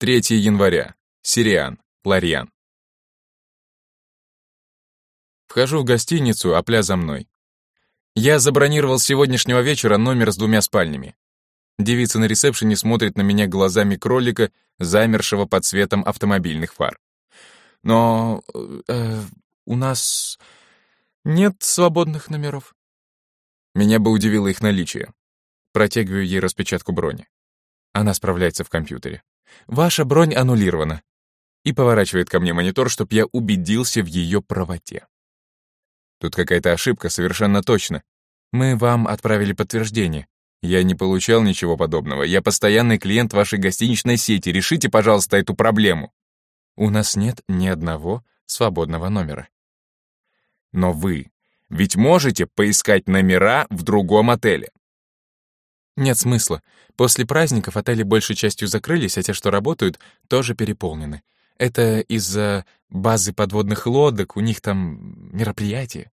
3 января. Сириан. Ларьян. Вхожу в гостиницу, а пля за мной. Я забронировал с сегодняшнего вечера номер с двумя спальнями. Девица на ресепшене смотрит на меня глазами кролика, замершего под светом автомобильных фар. Но э, у нас нет свободных номеров. Меня бы удивило их наличие. Протягиваю ей распечатку брони. Она справляется в компьютере. Ваша бронь аннулирована. И поворачивает ко мне монитор, чтобы я убедился в ее правоте. Тут какая-то ошибка, совершенно точно. Мы вам отправили подтверждение. Я не получал ничего подобного. Я постоянный клиент вашей гостиничной сети. Решите, пожалуйста, эту проблему. У нас нет ни одного свободного номера. Но вы ведь можете поискать номера в другом отеле. Нет смысла. После праздников отели большей частью закрылись, а те, что работают, тоже переполнены. Это из-за базы подводных лодок, у них там мероприятие.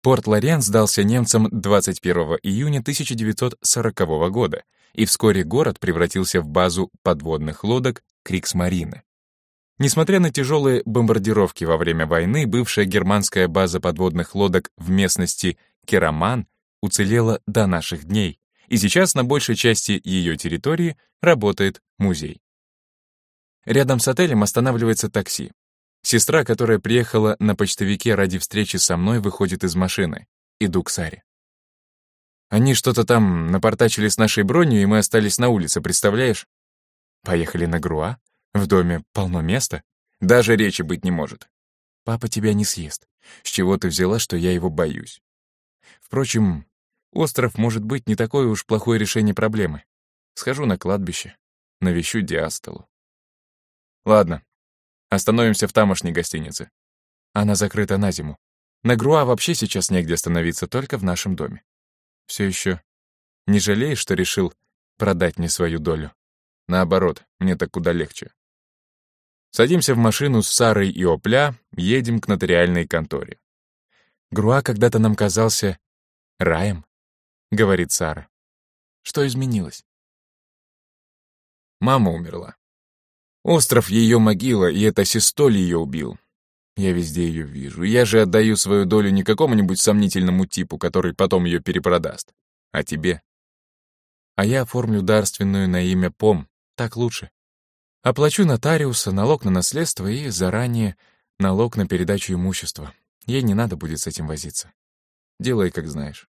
Порт Лорен сдался немцам 21 июня 1940 года, и вскоре город превратился в базу подводных лодок Криксмарины. Несмотря на тяжелые бомбардировки во время войны, бывшая германская база подводных лодок в местности Кераман уцелела до наших дней, и сейчас на большей части ее территории работает музей. Рядом с отелем останавливается такси. Сестра, которая приехала на почтовике ради встречи со мной, выходит из машины. Иду к Саре. Они что-то там напортачили с нашей бронью, и мы остались на улице, представляешь? Поехали на Груа? В доме полно места. Даже речи быть не может. Папа тебя не съест. С чего ты взяла, что я его боюсь? Впрочем, остров может быть не такое уж плохое решение проблемы. Схожу на кладбище, навещу Диастолу. Ладно, остановимся в тамошней гостинице. Она закрыта на зиму. На Груа вообще сейчас негде остановиться, только в нашем доме. Все еще не жалеешь, что решил продать мне свою долю? Наоборот, мне так куда легче. Садимся в машину с Сарой и Опля, едем к нотариальной конторе. «Груа когда-то нам казался раем», — говорит Сара. «Что изменилось?» Мама умерла. Остров — ее могила, и это Систоль ее убил. Я везде ее вижу. Я же отдаю свою долю не какому-нибудь сомнительному типу, который потом ее перепродаст, а тебе. А я оформлю дарственную на имя Пом. Так лучше. Оплачу нотариуса, налог на наследство и заранее налог на передачу имущества. Ей не надо будет с этим возиться. Делай, как знаешь.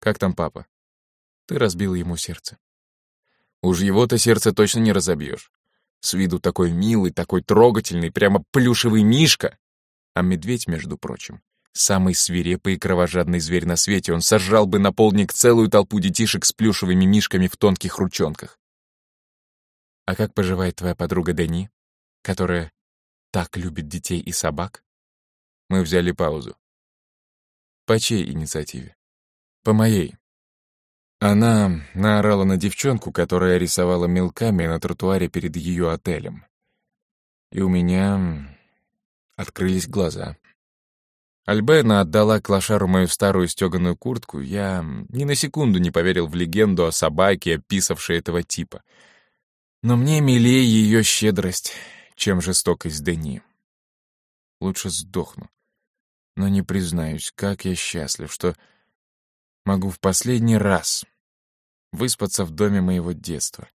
Как там папа? Ты разбил ему сердце. Уж его-то сердце точно не разобьешь. С виду такой милый, такой трогательный, прямо плюшевый мишка. А медведь, между прочим, самый свирепый и кровожадный зверь на свете. Он сожрал бы на полник целую толпу детишек с плюшевыми мишками в тонких ручонках. А как поживает твоя подруга Дени, которая так любит детей и собак? Мы взяли паузу. По чьей инициативе? По моей. Она наорала на девчонку, которая рисовала мелками на тротуаре перед ее отелем. И у меня открылись глаза. Альбена отдала Клашару мою старую стеганую куртку. Я ни на секунду не поверил в легенду о собаке, описавшей этого типа — но мне милее ее щедрость, чем жестокость Дени. Лучше сдохну. Но не признаюсь, как я счастлив, что могу в последний раз выспаться в доме моего детства.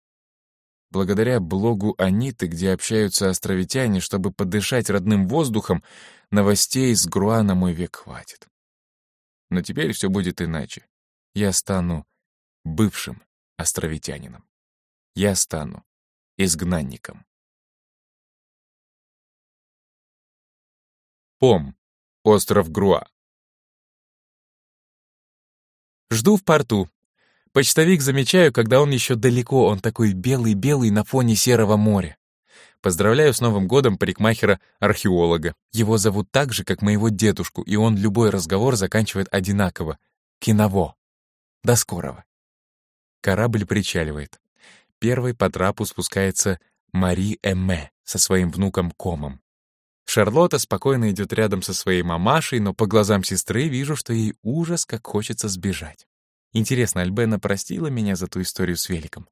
Благодаря блогу Аниты, где общаются островитяне, чтобы подышать родным воздухом, новостей с Груа на мой век хватит. Но теперь все будет иначе. Я стану бывшим островитянином. Я стану изгнанником. Пом. Остров Груа. Жду в порту. Почтовик замечаю, когда он еще далеко, он такой белый-белый на фоне серого моря. Поздравляю с Новым годом парикмахера-археолога. Его зовут так же, как моего дедушку, и он любой разговор заканчивает одинаково. Киново. До скорого. Корабль причаливает. Первой по трапу спускается Мари Эмме со своим внуком Комом. Шарлотта спокойно идет рядом со своей мамашей, но по глазам сестры вижу, что ей ужас, как хочется сбежать. Интересно, Альбена простила меня за ту историю с великом?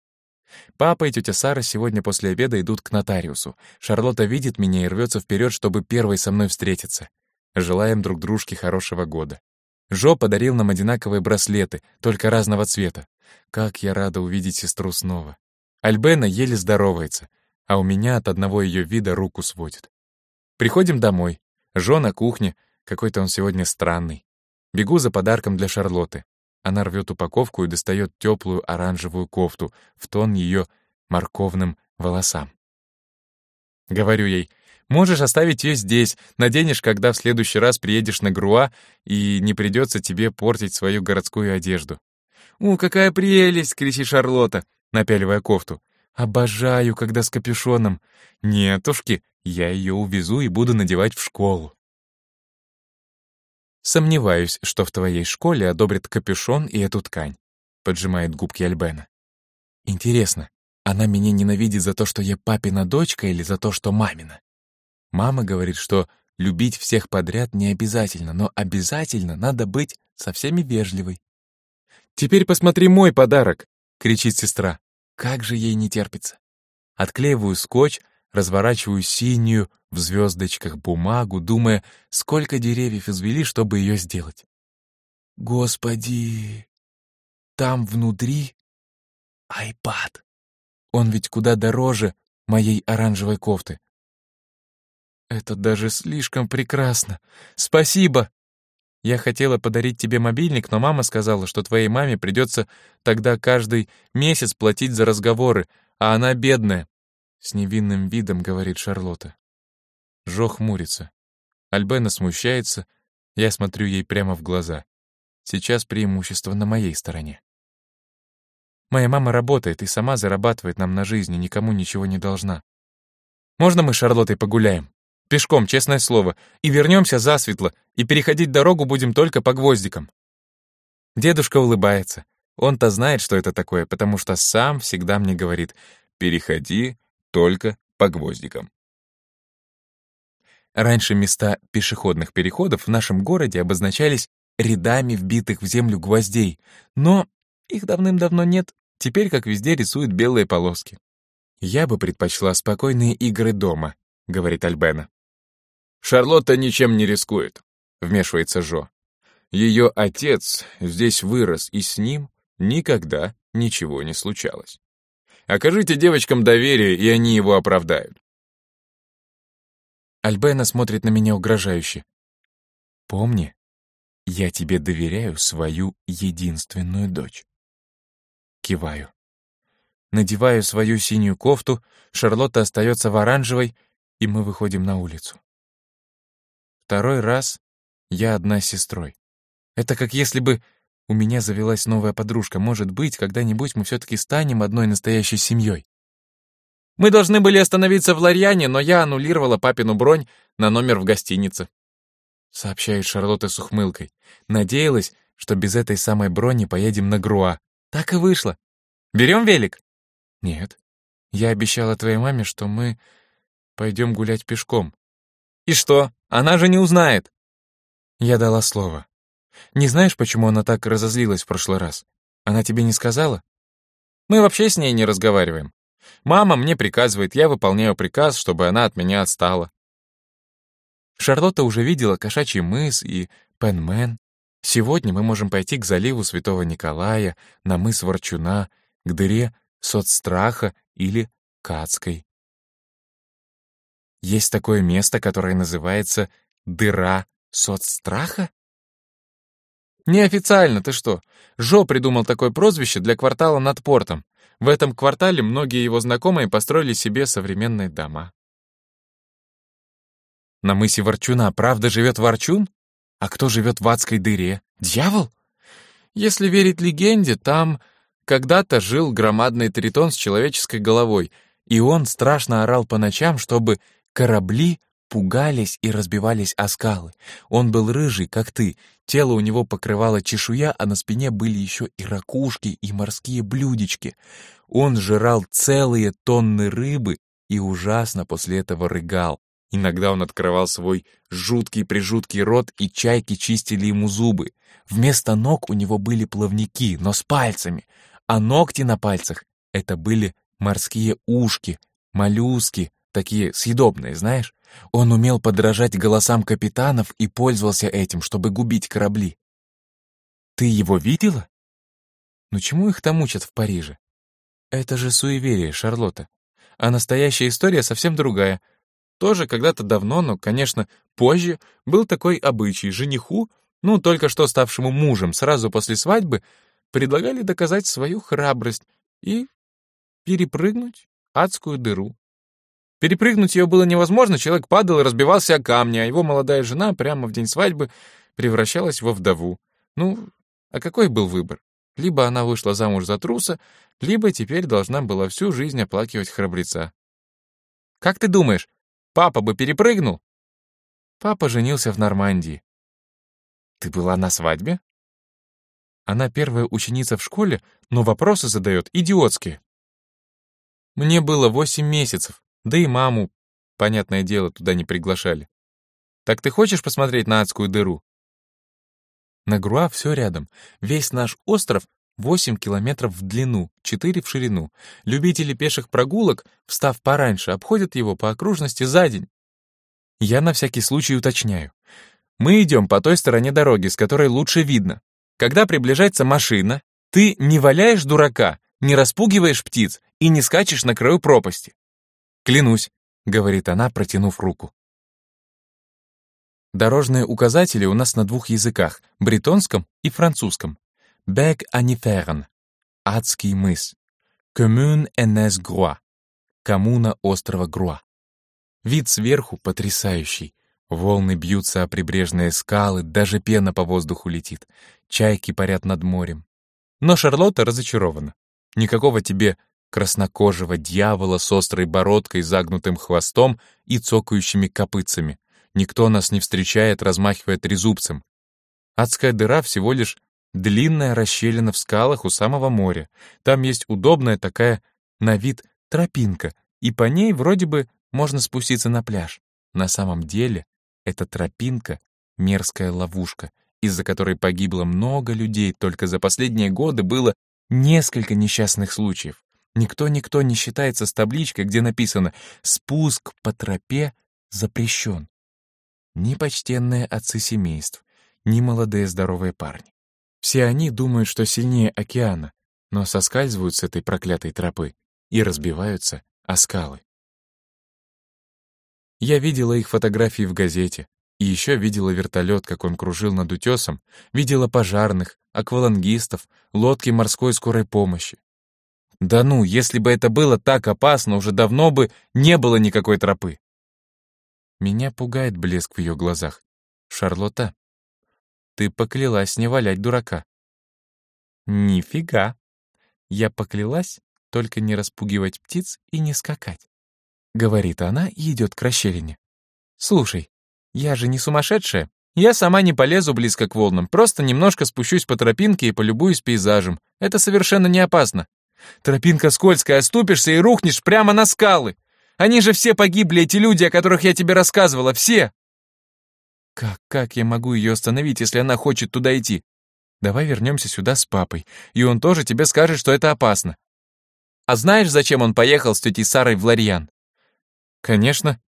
Папа и тетя Сара сегодня после обеда идут к нотариусу. Шарлотта видит меня и рвется вперед, чтобы первой со мной встретиться. Желаем друг дружке хорошего года. Жо подарил нам одинаковые браслеты, только разного цвета. Как я рада увидеть сестру снова. Альбена еле здоровается, а у меня от одного ее вида руку сводит. Приходим домой. Жо на кухне, какой-то он сегодня странный. Бегу за подарком для Шарлотты. Она рвет упаковку и достает теплую оранжевую кофту в тон ее морковным волосам. Говорю ей, можешь оставить ее здесь, наденешь, когда в следующий раз приедешь на Груа, и не придется тебе портить свою городскую одежду. «У, какая прелесть!» — кричит Шарлотта, напяливая кофту. «Обожаю, когда с капюшоном. Нетушки, я ее увезу и буду надевать в школу». «Сомневаюсь, что в твоей школе одобрят капюшон и эту ткань», — поджимает губки Альбена. «Интересно, она меня ненавидит за то, что я папина дочка или за то, что мамина?» Мама говорит, что любить всех подряд не обязательно, но обязательно надо быть со всеми вежливой. «Теперь посмотри мой подарок!» — кричит сестра. Как же ей не терпится. Отклеиваю скотч, разворачиваю синюю в звездочках бумагу, думая, сколько деревьев извели, чтобы ее сделать. Господи, там внутри айпад. Он ведь куда дороже моей оранжевой кофты. Это даже слишком прекрасно. Спасибо. Я хотела подарить тебе мобильник, но мама сказала, что твоей маме придется тогда каждый месяц платить за разговоры, а она бедная. С невинным видом говорит Шарлотта. Жо хмурится. Альбена смущается, я смотрю ей прямо в глаза. Сейчас преимущество на моей стороне. Моя мама работает и сама зарабатывает нам на жизнь, и никому ничего не должна. Можно мы с Шарлоттой погуляем? Пешком, честное слово. И вернемся засветло, и переходить дорогу будем только по гвоздикам. Дедушка улыбается. Он-то знает, что это такое, потому что сам всегда мне говорит «переходи только по гвоздикам». Раньше места пешеходных переходов в нашем городе обозначались рядами вбитых в землю гвоздей, но их давным-давно нет, теперь как везде рисуют белые полоски. «Я бы предпочла спокойные игры дома», — говорит Альбена. «Шарлотта ничем не рискует», — вмешивается Жо. «Ее отец здесь вырос, и с ним никогда ничего не случалось. Окажите девочкам доверие, и они его оправдают». Альбена смотрит на меня угрожающе. «Помни, я тебе доверяю свою единственную дочь». Киваю. Надеваю свою синюю кофту, Шарлотта остается в оранжевой, и мы выходим на улицу. Второй раз я одна с сестрой. Это как если бы у меня завелась новая подружка. Может быть, когда-нибудь мы все-таки станем одной настоящей семьей. Мы должны были остановиться в Ларьяне, но я аннулировала папину бронь на номер в гостинице. Сообщает Шарлотта с ухмылкой. Надеялась, что без этой самой брони поедем на Груа. Так и вышло. Берем велик? Нет. Я обещала твоей маме, что мы пойдем гулять пешком. И что? Она же не узнает. Я дала слово. Не знаешь, почему она так разозлилась в прошлый раз? Она тебе не сказала? Мы вообще с ней не разговариваем. Мама мне приказывает, я выполняю приказ, чтобы она от меня отстала. Шарлотта уже видела кошачий мыс и Пенмен. Сегодня мы можем пойти к заливу Святого Николая, на мыс Ворчуна, к дыре Соцстраха или Кацкой. Есть такое место, которое называется «дыра соцстраха»? Неофициально, ты что? Жо придумал такое прозвище для квартала над портом. В этом квартале многие его знакомые построили себе современные дома. На мысе Ворчуна правда живет Ворчун? А кто живет в адской дыре? Дьявол? Если верить легенде, там когда-то жил громадный тритон с человеческой головой, и он страшно орал по ночам, чтобы Корабли пугались и разбивались о скалы. Он был рыжий, как ты, тело у него покрывало чешуя, а на спине были еще и ракушки, и морские блюдечки. Он жрал целые тонны рыбы и ужасно после этого рыгал. Иногда он открывал свой жуткий-прижуткий рот, и чайки чистили ему зубы. Вместо ног у него были плавники, но с пальцами, а ногти на пальцах — это были Морские ушки, моллюски, такие съедобные, знаешь? Он умел подражать голосам капитанов и пользовался этим, чтобы губить корабли. Ты его видела? Ну чему их там учат в Париже? Это же суеверие, Шарлотта. А настоящая история совсем другая. Тоже когда-то давно, но, конечно, позже, был такой обычай. Жениху, ну, только что ставшему мужем, сразу после свадьбы, предлагали доказать свою храбрость и перепрыгнуть адскую дыру. Перепрыгнуть ее было невозможно, человек падал и разбивался о камни, а его молодая жена прямо в день свадьбы превращалась во вдову. Ну, а какой был выбор? Либо она вышла замуж за труса, либо теперь должна была всю жизнь оплакивать храбреца. «Как ты думаешь, папа бы перепрыгнул?» Папа женился в Нормандии. «Ты была на свадьбе?» Она первая ученица в школе, но вопросы задает идиотские. Мне было восемь месяцев, да и маму, понятное дело, туда не приглашали. Так ты хочешь посмотреть на адскую дыру? На Груа все рядом. Весь наш остров 8 километров в длину, 4 в ширину. Любители пеших прогулок, встав пораньше, обходят его по окружности за день. Я на всякий случай уточняю. Мы идем по той стороне дороги, с которой лучше видно. Когда приближается машина, ты не валяешь дурака, не распугиваешь птиц и не скачешь на краю пропасти. «Клянусь», — говорит она, протянув руку. Дорожные указатели у нас на двух языках — бретонском и французском. Бэг Аниферн, Адский мыс, Коммун Энес Груа, коммуна острова Груа. Вид сверху потрясающий. Волны бьются о прибрежные скалы, даже пена по воздуху летит. Чайки парят над морем. Но Шарлотта разочарована. Никакого тебе краснокожего дьявола с острой бородкой, загнутым хвостом и цокающими копытцами. Никто нас не встречает, размахивая трезубцем. Адская дыра всего лишь длинная расщелина в скалах у самого моря. Там есть удобная такая, на вид, тропинка, и по ней вроде бы можно спуститься на пляж. На самом деле эта тропинка — мерзкая ловушка, из-за которой погибло много людей, только за последние годы было несколько несчастных случаев. Никто-никто не считается с табличкой, где написано «Спуск по тропе запрещен». Ни почтенные отцы семейств, ни молодые здоровые парни. Все они думают, что сильнее океана, но соскальзывают с этой проклятой тропы и разбиваются о скалы. Я видела их фотографии в газете, и еще видела вертолет, как он кружил над утесом, видела пожарных, аквалангистов, лодки морской скорой помощи. Да ну, если бы это было так опасно, уже давно бы не было никакой тропы. Меня пугает блеск в ее глазах. Шарлотта, ты поклялась не валять дурака. Нифига. Я поклялась только не распугивать птиц и не скакать. Говорит она и идет к расщелине. Слушай, я же не сумасшедшая. Я сама не полезу близко к волнам, просто немножко спущусь по тропинке и полюбуюсь пейзажем. Это совершенно не опасно. Тропинка скользкая, оступишься и рухнешь прямо на скалы. Они же все погибли, эти люди, о которых я тебе рассказывала, все. Как, как я могу ее остановить, если она хочет туда идти? Давай вернемся сюда с папой, и он тоже тебе скажет, что это опасно. А знаешь, зачем он поехал с тетей Сарой в Ларьян? Конечно,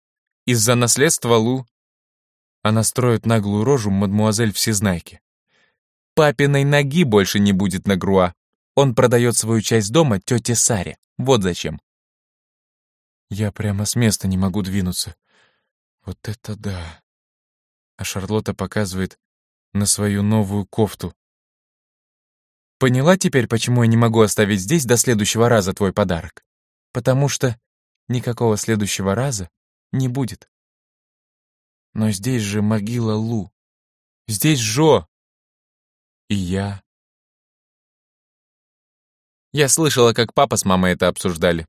из-за наследства Лу. Она строит наглую рожу мадмуазель Всезнайки. Папиной ноги больше не будет на Груа. Он продает свою часть дома тете Саре. Вот зачем. Я прямо с места не могу двинуться. Вот это да. А Шарлотта показывает на свою новую кофту. Поняла теперь, почему я не могу оставить здесь до следующего раза твой подарок? Потому что никакого следующего раза не будет. Но здесь же могила Лу. Здесь Жо. И я я слышала, как папа с мамой это обсуждали.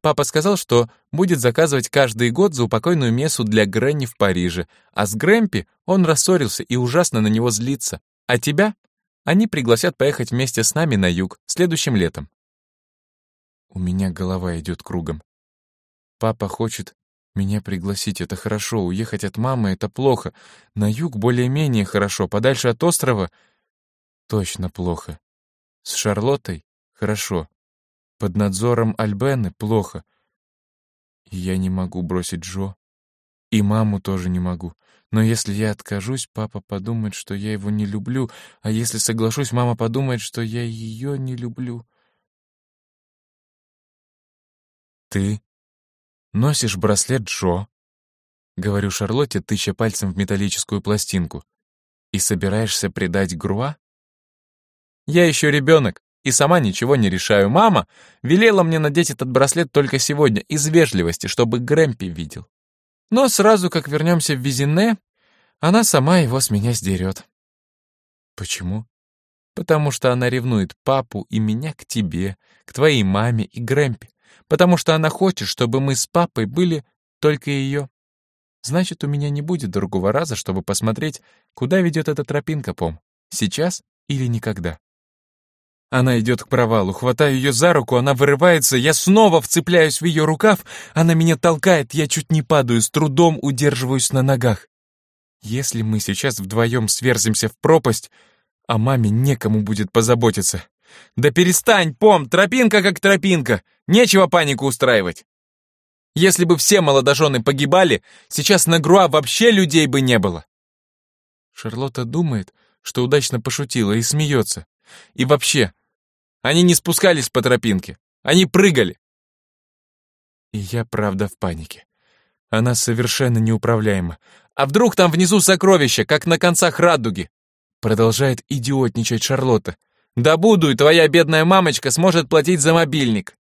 Папа сказал, что будет заказывать каждый год заупокойную мессу для Грэнни в Париже, а с Грэмпи он рассорился и ужасно на него злится. А тебя? Они пригласят поехать вместе с нами на юг следующим летом. У меня голова идет кругом. Папа хочет меня пригласить, это хорошо, уехать от мамы — это плохо. На юг более-менее хорошо, подальше от острова — точно плохо. С Шарлоттой Хорошо. Под надзором Альбены плохо. Я не могу бросить Джо. И маму тоже не могу. Но если я откажусь, папа подумает, что я его не люблю, а если соглашусь, мама подумает, что я ее не люблю. Ты носишь браслет Джо, говорю Шарлотте, тыча пальцем в металлическую пластинку, и собираешься предать Груа? Я еще ребенок и сама ничего не решаю. Мама велела мне надеть этот браслет только сегодня из вежливости, чтобы Грэмпи видел. Но сразу, как вернемся в Визине, она сама его с меня сдерет. Почему? Потому что она ревнует папу и меня к тебе, к твоей маме и Грэмпи. Потому что она хочет, чтобы мы с папой были только ее. Значит, у меня не будет другого раза, чтобы посмотреть, куда ведет эта тропинка, Пом. Сейчас или никогда. Она идет к провалу, хватаю ее за руку, она вырывается, я снова вцепляюсь в ее рукав, она меня толкает, я чуть не падаю, с трудом удерживаюсь на ногах. Если мы сейчас вдвоем сверзимся в пропасть, о маме некому будет позаботиться. Да перестань, пом, тропинка как тропинка, нечего панику устраивать. Если бы все молодожены погибали, сейчас на Груа вообще людей бы не было. Шарлотта думает, что удачно пошутила и смеется. И вообще, они не спускались по тропинке. Они прыгали. И я, правда, в панике. Она совершенно неуправляема. А вдруг там внизу сокровища, как на концах радуги? Продолжает идиотничать Шарлотта. Да буду, и твоя бедная мамочка сможет платить за мобильник.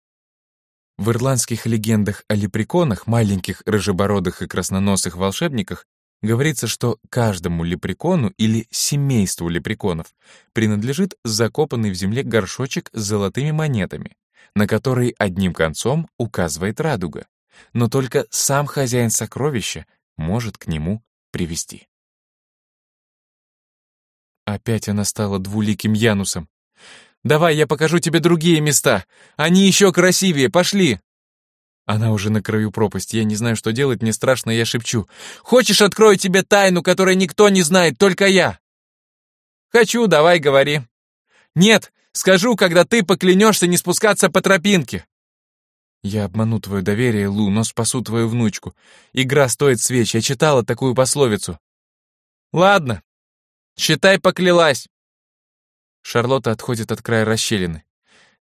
В ирландских легендах о лепреконах, маленьких рыжебородых и красноносых волшебниках, Говорится, что каждому лепрекону или семейству лепреконов принадлежит закопанный в земле горшочек с золотыми монетами, на который одним концом указывает радуга, но только сам хозяин сокровища может к нему привести. Опять она стала двуликим Янусом. «Давай, я покажу тебе другие места. Они еще красивее, пошли!» Она уже на краю пропасти, я не знаю, что делать, мне страшно, я шепчу. «Хочешь, открою тебе тайну, которой никто не знает, только я?» «Хочу, давай, говори». «Нет, скажу, когда ты поклянешься не спускаться по тропинке». «Я обману твое доверие, Лу, но спасу твою внучку. Игра стоит свеч, я читала такую пословицу». «Ладно, считай, поклялась». Шарлотта отходит от края расщелины.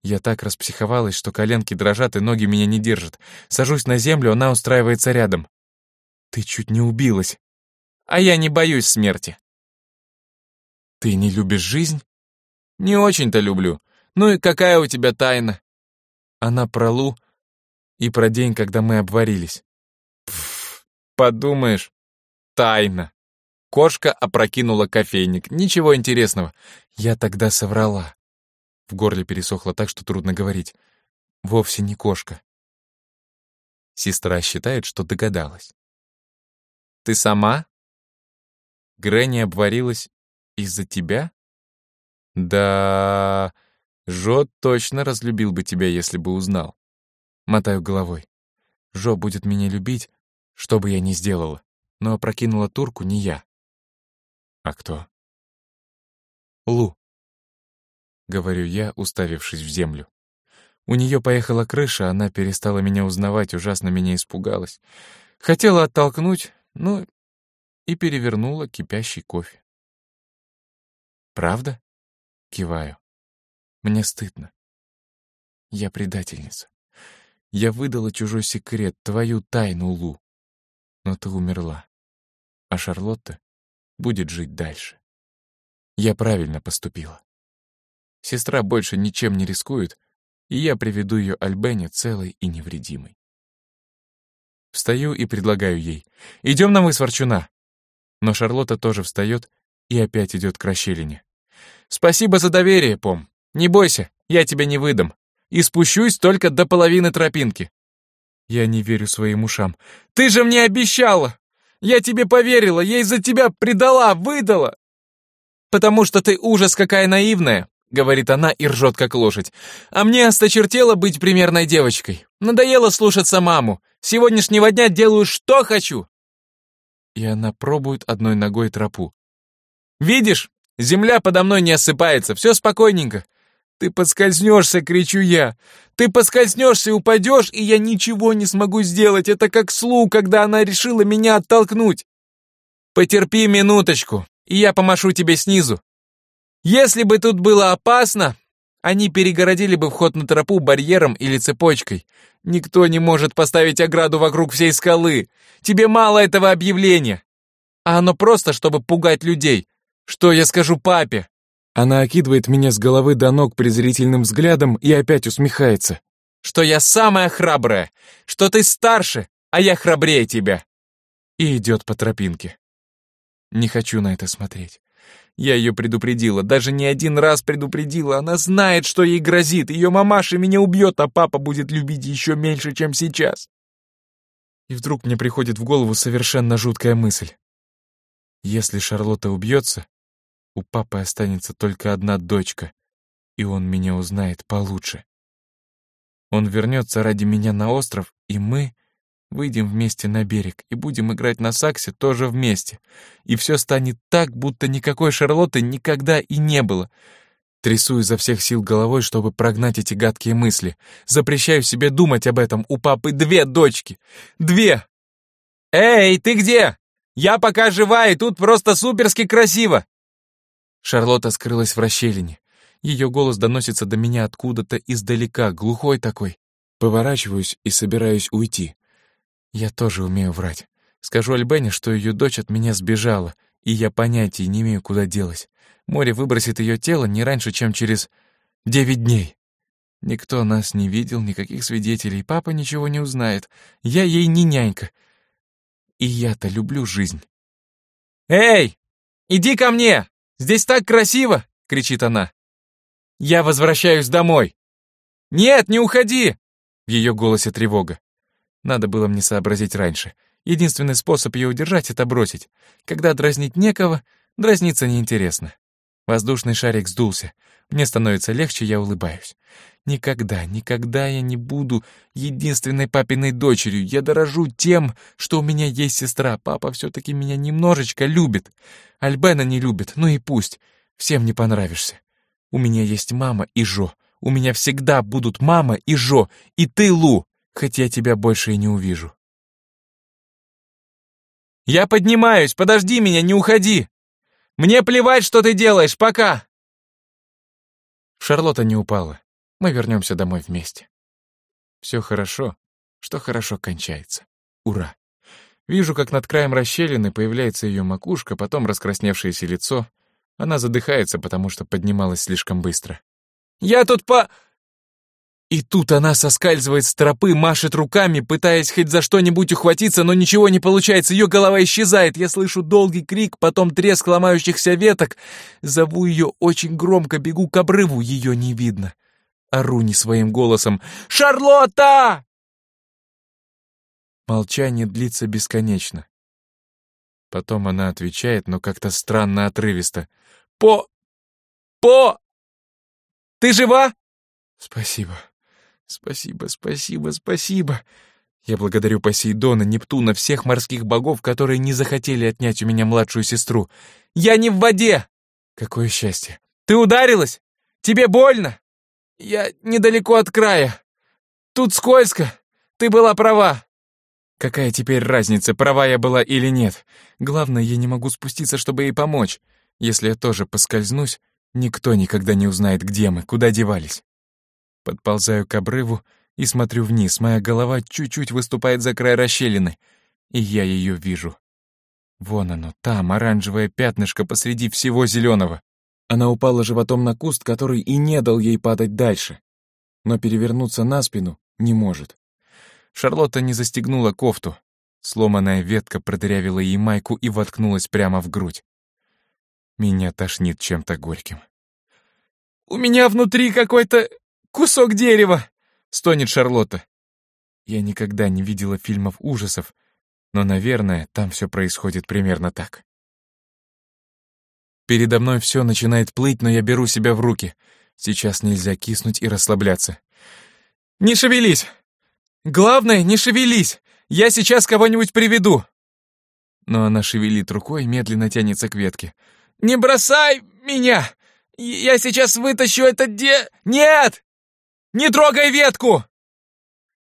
Я так распсиховалась, что коленки дрожат и ноги меня не держат. Сажусь на землю, она устраивается рядом. Ты чуть не убилась. А я не боюсь смерти. Ты не любишь жизнь? Не очень-то люблю. Ну и какая у тебя тайна? Она про Лу и про день, когда мы обварились. Пф, подумаешь, тайна. Кошка опрокинула кофейник. Ничего интересного. Я тогда соврала. В горле пересохло так, что трудно говорить. Вовсе не кошка. Сестра считает, что догадалась. «Ты сама?» Грэнни обварилась из-за тебя? Да, Жо точно разлюбил бы тебя, если бы узнал. Мотаю головой. Жо будет меня любить, что бы я ни сделала, но опрокинула турку не я. А кто? Лу. — говорю я, уставившись в землю. У нее поехала крыша, она перестала меня узнавать, ужасно меня испугалась. Хотела оттолкнуть, ну и перевернула кипящий кофе. «Правда?» — киваю. «Мне стыдно. Я предательница. Я выдала чужой секрет, твою тайну, Лу. Но ты умерла. А Шарлотта будет жить дальше. Я правильно поступила. Сестра больше ничем не рискует, и я приведу ее Альбене целой и невредимой. Встаю и предлагаю ей. «Идем на мыс Ворчуна!» Но Шарлотта тоже встает и опять идет к расщелине. «Спасибо за доверие, Пом. Не бойся, я тебя не выдам. И спущусь только до половины тропинки». Я не верю своим ушам. «Ты же мне обещала! Я тебе поверила, я из-за тебя предала, выдала!» «Потому что ты ужас какая наивная!» — говорит она и ржет, как лошадь. «А мне осточертело быть примерной девочкой. Надоело слушаться маму. С сегодняшнего дня делаю, что хочу». И она пробует одной ногой тропу. «Видишь, земля подо мной не осыпается, все спокойненько. Ты поскользнешься, кричу я. Ты поскользнешься и упадешь, и я ничего не смогу сделать. Это как Слу, когда она решила меня оттолкнуть. Потерпи минуточку, и я помашу тебе снизу. Если бы тут было опасно, они перегородили бы вход на тропу барьером или цепочкой. Никто не может поставить ограду вокруг всей скалы. Тебе мало этого объявления. А оно просто, чтобы пугать людей. Что я скажу папе? Она окидывает меня с головы до ног презрительным взглядом и опять усмехается. Что я самая храбрая, что ты старше, а я храбрее тебя. И идет по тропинке. Не хочу на это смотреть. Я ее предупредила, даже не один раз предупредила. Она знает, что ей грозит. Ее мамаша меня убьет, а папа будет любить еще меньше, чем сейчас. И вдруг мне приходит в голову совершенно жуткая мысль. Если Шарлотта убьется, у папы останется только одна дочка, и он меня узнает получше. Он вернется ради меня на остров, и мы выйдем вместе на берег и будем играть на саксе тоже вместе. И все станет так, будто никакой Шарлотты никогда и не было. Трясу изо всех сил головой, чтобы прогнать эти гадкие мысли. Запрещаю себе думать об этом. У папы две дочки. Две! «Эй, ты где? Я пока жива, и тут просто суперски красиво!» Шарлотта скрылась в расщелине. Ее голос доносится до меня откуда-то издалека, глухой такой. Поворачиваюсь и собираюсь уйти. Я тоже умею врать. Скажу Альбене, что ее дочь от меня сбежала, и я понятия не имею, куда делась. Море выбросит ее тело не раньше, чем через девять дней. Никто нас не видел, никаких свидетелей, папа ничего не узнает. Я ей не нянька. И я-то люблю жизнь. «Эй, иди ко мне!» Здесь так красиво!» — кричит она. «Я возвращаюсь домой!» «Нет, не уходи!» В ее голосе тревога. Надо было мне сообразить раньше. Единственный способ ее удержать — это бросить. Когда дразнить некого, дразниться неинтересно. Воздушный шарик сдулся. Мне становится легче, я улыбаюсь. Никогда, никогда я не буду единственной папиной дочерью. Я дорожу тем, что у меня есть сестра. Папа все-таки меня немножечко любит. Альбена не любит, ну и пусть. Всем не понравишься. У меня есть мама и Жо. У меня всегда будут мама и Жо. И ты, Лу, хоть я тебя больше и не увижу. «Я поднимаюсь, подожди меня, не уходи!» Мне плевать, что ты делаешь, пока!» Шарлотта не упала. Мы вернемся домой вместе. Все хорошо, что хорошо кончается. Ура! Вижу, как над краем расщелины появляется ее макушка, потом раскрасневшееся лицо. Она задыхается, потому что поднималась слишком быстро. «Я тут по...» И тут она соскальзывает с тропы, машет руками, пытаясь хоть за что-нибудь ухватиться, но ничего не получается. Ее голова исчезает. Я слышу долгий крик, потом треск ломающихся веток. Зову ее очень громко, бегу к обрыву. Ее не видно. Ору не своим голосом. «Шарлотта!» Молчание длится бесконечно. Потом она отвечает, но как-то странно отрывисто. «По... По... Ты жива?» «Спасибо», Спасибо, спасибо, спасибо. Я благодарю Посейдона, Нептуна, всех морских богов, которые не захотели отнять у меня младшую сестру. Я не в воде! Какое счастье! Ты ударилась? Тебе больно? Я недалеко от края. Тут скользко. Ты была права. Какая теперь разница, права я была или нет? Главное, я не могу спуститься, чтобы ей помочь. Если я тоже поскользнусь, никто никогда не узнает, где мы, куда девались. Подползаю к обрыву и смотрю вниз. Моя голова чуть-чуть выступает за край расщелины, и я ее вижу. Вон оно, там, оранжевое пятнышко посреди всего зеленого. Она упала животом на куст, который и не дал ей падать дальше. Но перевернуться на спину не может. Шарлотта не застегнула кофту. Сломанная ветка продырявила ей майку и воткнулась прямо в грудь. Меня тошнит чем-то горьким. «У меня внутри какой-то Кусок дерева!» — стонет Шарлотта. Я никогда не видела фильмов ужасов, но, наверное, там все происходит примерно так. Передо мной все начинает плыть, но я беру себя в руки. Сейчас нельзя киснуть и расслабляться. «Не шевелись! Главное, не шевелись! Я сейчас кого-нибудь приведу!» Но она шевелит рукой, медленно тянется к ветке. «Не бросай меня! Я сейчас вытащу этот де... Нет! Не трогай ветку!»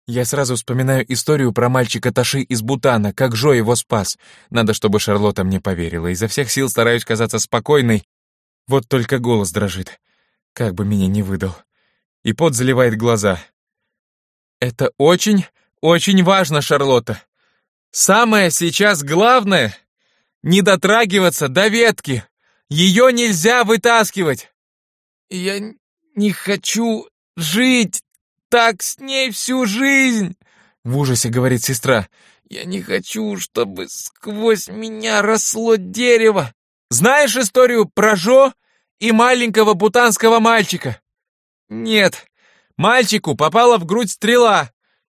Я сразу вспоминаю историю про мальчика Таши из Бутана, как Жо его спас. Надо, чтобы Шарлотта мне поверила. Изо всех сил стараюсь казаться спокойной. Вот только голос дрожит. Как бы меня не выдал. И пот заливает глаза. Это очень, очень важно, Шарлотта. Самое сейчас главное — не дотрагиваться до ветки. Ее нельзя вытаскивать. Я не хочу жить так с ней всю жизнь!» В ужасе говорит сестра. «Я не хочу, чтобы сквозь меня росло дерево!» «Знаешь историю про Жо и маленького бутанского мальчика?» «Нет, мальчику попала в грудь стрела,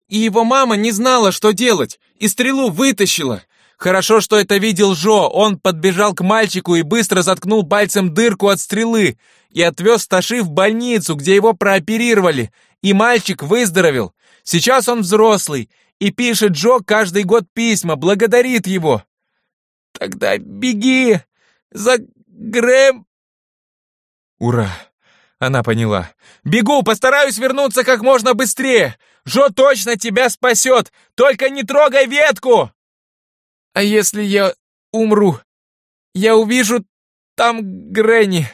и его мама не знала, что делать, и стрелу вытащила. Хорошо, что это видел Жо, он подбежал к мальчику и быстро заткнул пальцем дырку от стрелы и отвез Таши в больницу, где его прооперировали, и мальчик выздоровел. Сейчас он взрослый и пишет Джо каждый год письма, благодарит его. Тогда беги за Грэм. Ура! Она поняла. «Бегу, постараюсь вернуться как можно быстрее! Жо точно тебя спасет! Только не трогай ветку!» «А если я умру? Я увижу там Грэнни!»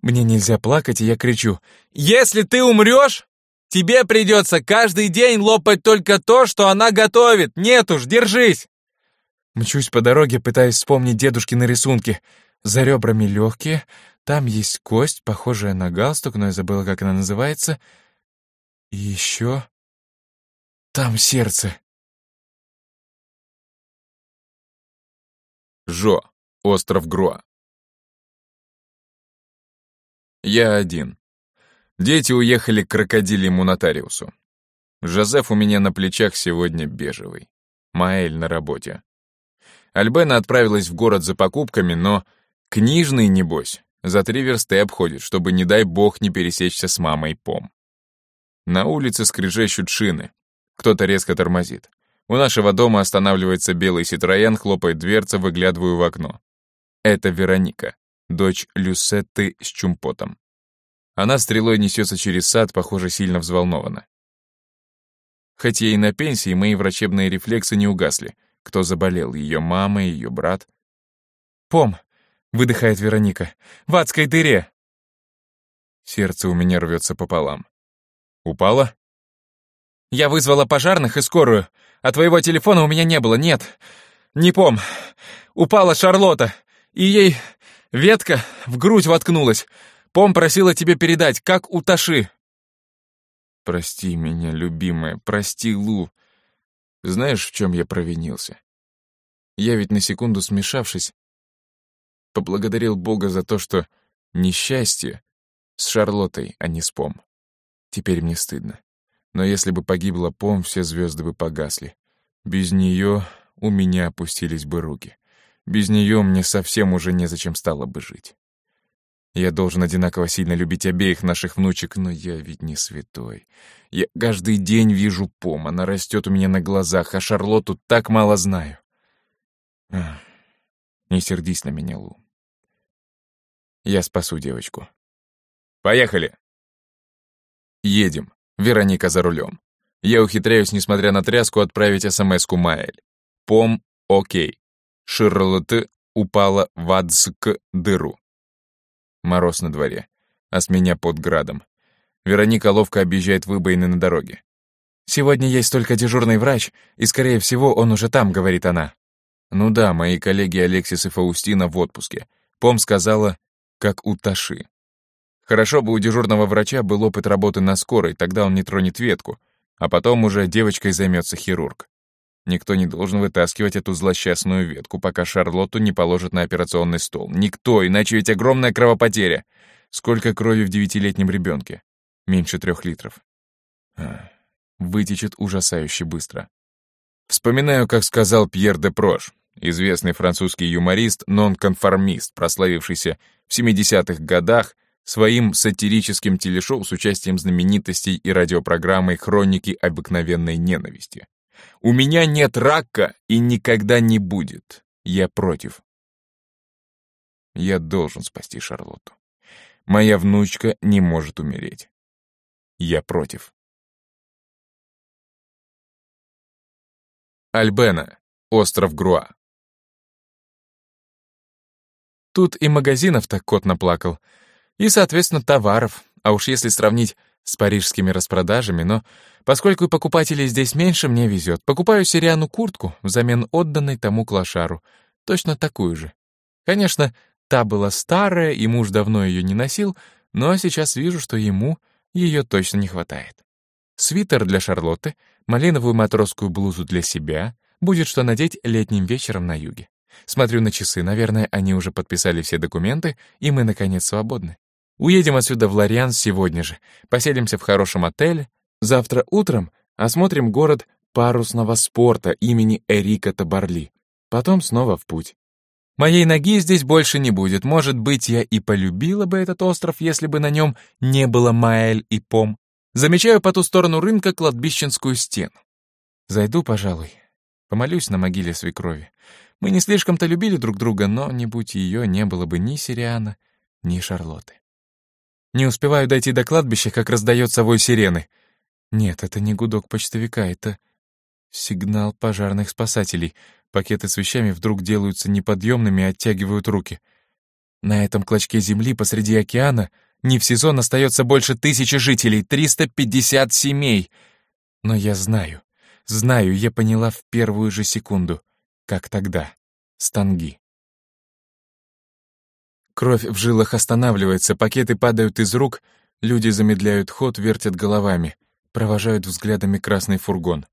Мне нельзя плакать, и я кричу. «Если ты умрешь, тебе придется каждый день лопать только то, что она готовит. Нет уж, держись!» Мчусь по дороге, пытаясь вспомнить дедушкины рисунки. За ребрами легкие, там есть кость, похожая на галстук, но я забыла, как она называется. И еще... Там сердце. Жо. Остров Груа. Я один. Дети уехали к крокодилему нотариусу. Жозеф у меня на плечах сегодня бежевый. Маэль на работе. Альбена отправилась в город за покупками, но книжный, небось, за три версты обходит, чтобы, не дай бог, не пересечься с мамой Пом. На улице скрежещут шины. Кто-то резко тормозит. У нашего дома останавливается белый Ситроен, хлопает дверца, выглядываю в окно. Это Вероника дочь Люсетты с Чумпотом. Она стрелой несется через сад, похоже, сильно взволнована. Хоть и на пенсии, мои врачебные рефлексы не угасли. Кто заболел? Ее мама, ее брат. «Пом!» — выдыхает Вероника. «В адской дыре!» Сердце у меня рвется пополам. «Упала?» «Я вызвала пожарных и скорую, а твоего телефона у меня не было, нет. Не пом. Упала Шарлотта, и ей Ветка в грудь воткнулась. Пом просила тебе передать, как у Таши. Прости меня, любимая, прости, Лу. Знаешь, в чем я провинился? Я ведь на секунду смешавшись, поблагодарил Бога за то, что несчастье с Шарлоттой, а не с Пом. Теперь мне стыдно. Но если бы погибла Пом, все звезды бы погасли. Без нее у меня опустились бы руки. Без нее мне совсем уже незачем стало бы жить. Я должен одинаково сильно любить обеих наших внучек, но я ведь не святой. Я каждый день вижу пом, она растет у меня на глазах, а Шарлотту так мало знаю. Ах, не сердись на меня, Лу. Я спасу девочку. Поехали! Едем. Вероника за рулем. Я ухитряюсь, несмотря на тряску, отправить СМС-ку Маэль. Пом, окей. Шарлотты упала в адск дыру. Мороз на дворе, а с меня под градом. Вероника ловко объезжает выбоины на дороге. «Сегодня есть только дежурный врач, и, скорее всего, он уже там», — говорит она. «Ну да, мои коллеги Алексис и Фаустина в отпуске. Пом сказала, как у Таши. Хорошо бы у дежурного врача был опыт работы на скорой, тогда он не тронет ветку, а потом уже девочкой займется хирург. Никто не должен вытаскивать эту злосчастную ветку, пока Шарлотту не положат на операционный стол. Никто, иначе ведь огромная кровопотеря. Сколько крови в девятилетнем ребенке? Меньше трех литров. А, вытечет ужасающе быстро. Вспоминаю, как сказал Пьер де Прош, известный французский юморист, нонконформист, прославившийся в 70-х годах своим сатирическим телешоу с участием знаменитостей и радиопрограммой «Хроники обыкновенной ненависти». У меня нет рака и никогда не будет. Я против. Я должен спасти Шарлотту. Моя внучка не может умереть. Я против. Альбена, остров Груа. Тут и магазинов-то кот наплакал, и, соответственно, товаров, а уж если сравнить с парижскими распродажами, но поскольку покупателей здесь меньше, мне везет. Покупаю Сириану куртку взамен отданной тому клошару, точно такую же. Конечно, та была старая, и муж давно ее не носил, но сейчас вижу, что ему ее точно не хватает. Свитер для Шарлотты, малиновую матросскую блузу для себя, будет что надеть летним вечером на юге. Смотрю на часы, наверное, они уже подписали все документы, и мы, наконец, свободны. Уедем отсюда в Лориан сегодня же, поселимся в хорошем отеле. Завтра утром осмотрим город парусного спорта имени Эрика Табарли. Потом снова в путь. Моей ноги здесь больше не будет. Может быть, я и полюбила бы этот остров, если бы на нем не было Маэль и Пом. Замечаю по ту сторону рынка кладбищенскую стену. Зайду, пожалуй, помолюсь на могиле свекрови. Мы не слишком-то любили друг друга, но не будь ее, не было бы ни Сириана, ни Шарлотты. Не успеваю дойти до кладбища, как раздается вой сирены. Нет, это не гудок почтовика, это сигнал пожарных спасателей. Пакеты с вещами вдруг делаются неподъемными и оттягивают руки. На этом клочке земли посреди океана не в сезон остается больше тысячи жителей, 350 семей. Но я знаю, знаю, я поняла в первую же секунду — как тогда, станги. Кровь в жилах останавливается, пакеты падают из рук, люди замедляют ход, вертят головами, провожают взглядами красный фургон.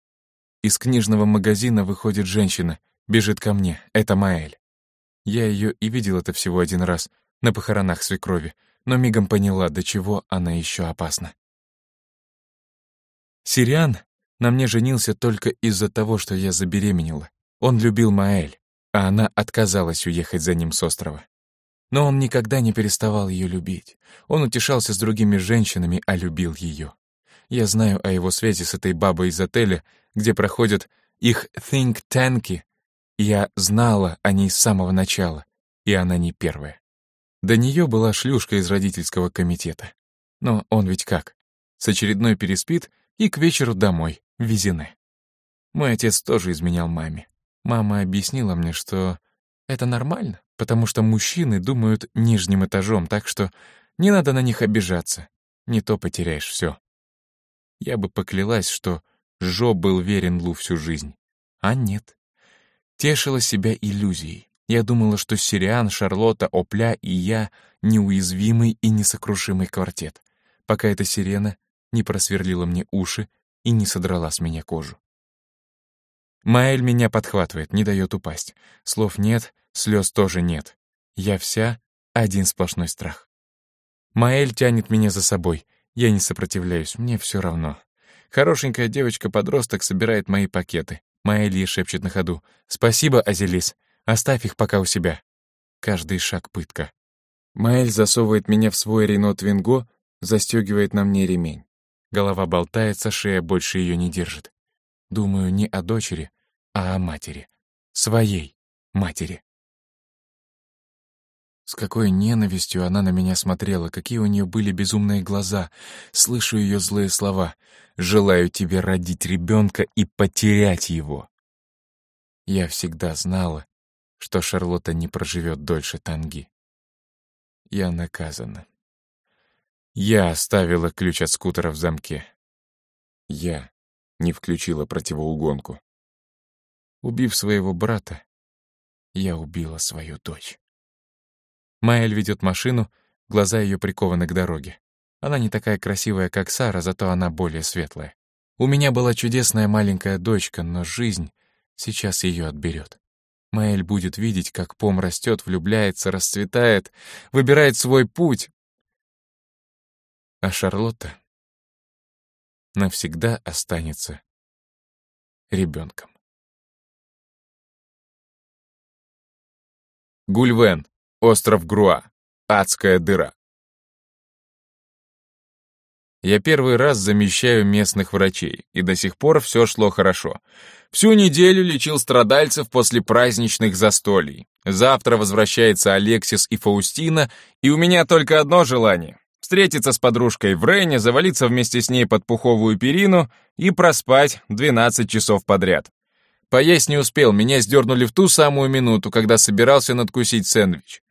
Из книжного магазина выходит женщина, бежит ко мне, это Маэль. Я ее и видел это всего один раз, на похоронах свекрови, но мигом поняла, до чего она еще опасна. Сириан на мне женился только из-за того, что я забеременела. Он любил Маэль, а она отказалась уехать за ним с острова. Но он никогда не переставал ее любить. Он утешался с другими женщинами, а любил ее. Я знаю о его связи с этой бабой из отеля, где проходят их think-танки. Я знала о ней с самого начала, и она не первая. До нее была шлюшка из родительского комитета. Но он ведь как? С очередной переспит и к вечеру домой, в Визине. Мой отец тоже изменял маме. Мама объяснила мне, что это нормально, потому что мужчины думают нижним этажом, так что не надо на них обижаться, не то потеряешь все. Я бы поклялась, что Жо был верен Лу всю жизнь. А нет. Тешила себя иллюзией. Я думала, что Сириан, Шарлотта, Опля и я — неуязвимый и несокрушимый квартет, пока эта сирена не просверлила мне уши и не содрала с меня кожу. Маэль меня подхватывает, не дает упасть. Слов нет, слез тоже нет. Я вся один сплошной страх. Маэль тянет меня за собой. Я не сопротивляюсь, мне все равно. Хорошенькая девочка-подросток собирает мои пакеты. Маэль ей шепчет на ходу. «Спасибо, Азелис. Оставь их пока у себя». Каждый шаг пытка. Маэль засовывает меня в свой Рено Твинго, застегивает на мне ремень. Голова болтается, шея больше ее не держит. Думаю не о дочери, а о матери. Своей матери. С какой ненавистью она на меня смотрела, какие у нее были безумные глаза. Слышу ее злые слова. «Желаю тебе родить ребенка и потерять его». Я всегда знала, что Шарлотта не проживет дольше Танги. Я наказана. Я оставила ключ от скутера в замке. Я не включила противоугонку. Убив своего брата, я убила свою дочь. Майель ведет машину, глаза ее прикованы к дороге. Она не такая красивая, как Сара, зато она более светлая. У меня была чудесная маленькая дочка, но жизнь сейчас ее отберет. Маэль будет видеть, как пом растет, влюбляется, расцветает, выбирает свой путь. А Шарлотта навсегда останется ребенком. Гульвен, остров Груа, адская дыра. Я первый раз замещаю местных врачей, и до сих пор все шло хорошо. Всю неделю лечил страдальцев после праздничных застолий. Завтра возвращается Алексис и Фаустина, и у меня только одно желание — встретиться с подружкой в Рейне, завалиться вместе с ней под пуховую перину и проспать 12 часов подряд. Поесть не успел, меня сдернули в ту самую минуту, когда собирался надкусить сэндвич.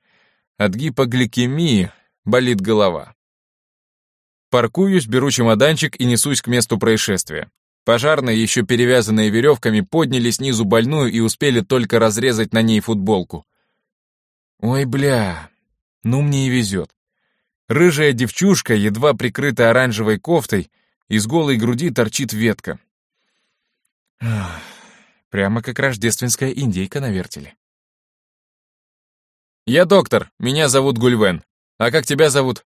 От гипогликемии болит голова. Паркуюсь, беру чемоданчик и несусь к месту происшествия. Пожарные, еще перевязанные веревками, подняли снизу больную и успели только разрезать на ней футболку. Ой, бля, ну мне и везет. Рыжая девчушка, едва прикрыта оранжевой кофтой, из голой груди торчит ветка. Прямо как рождественская индейка на вертеле. «Я доктор, меня зовут Гульвен. А как тебя зовут?»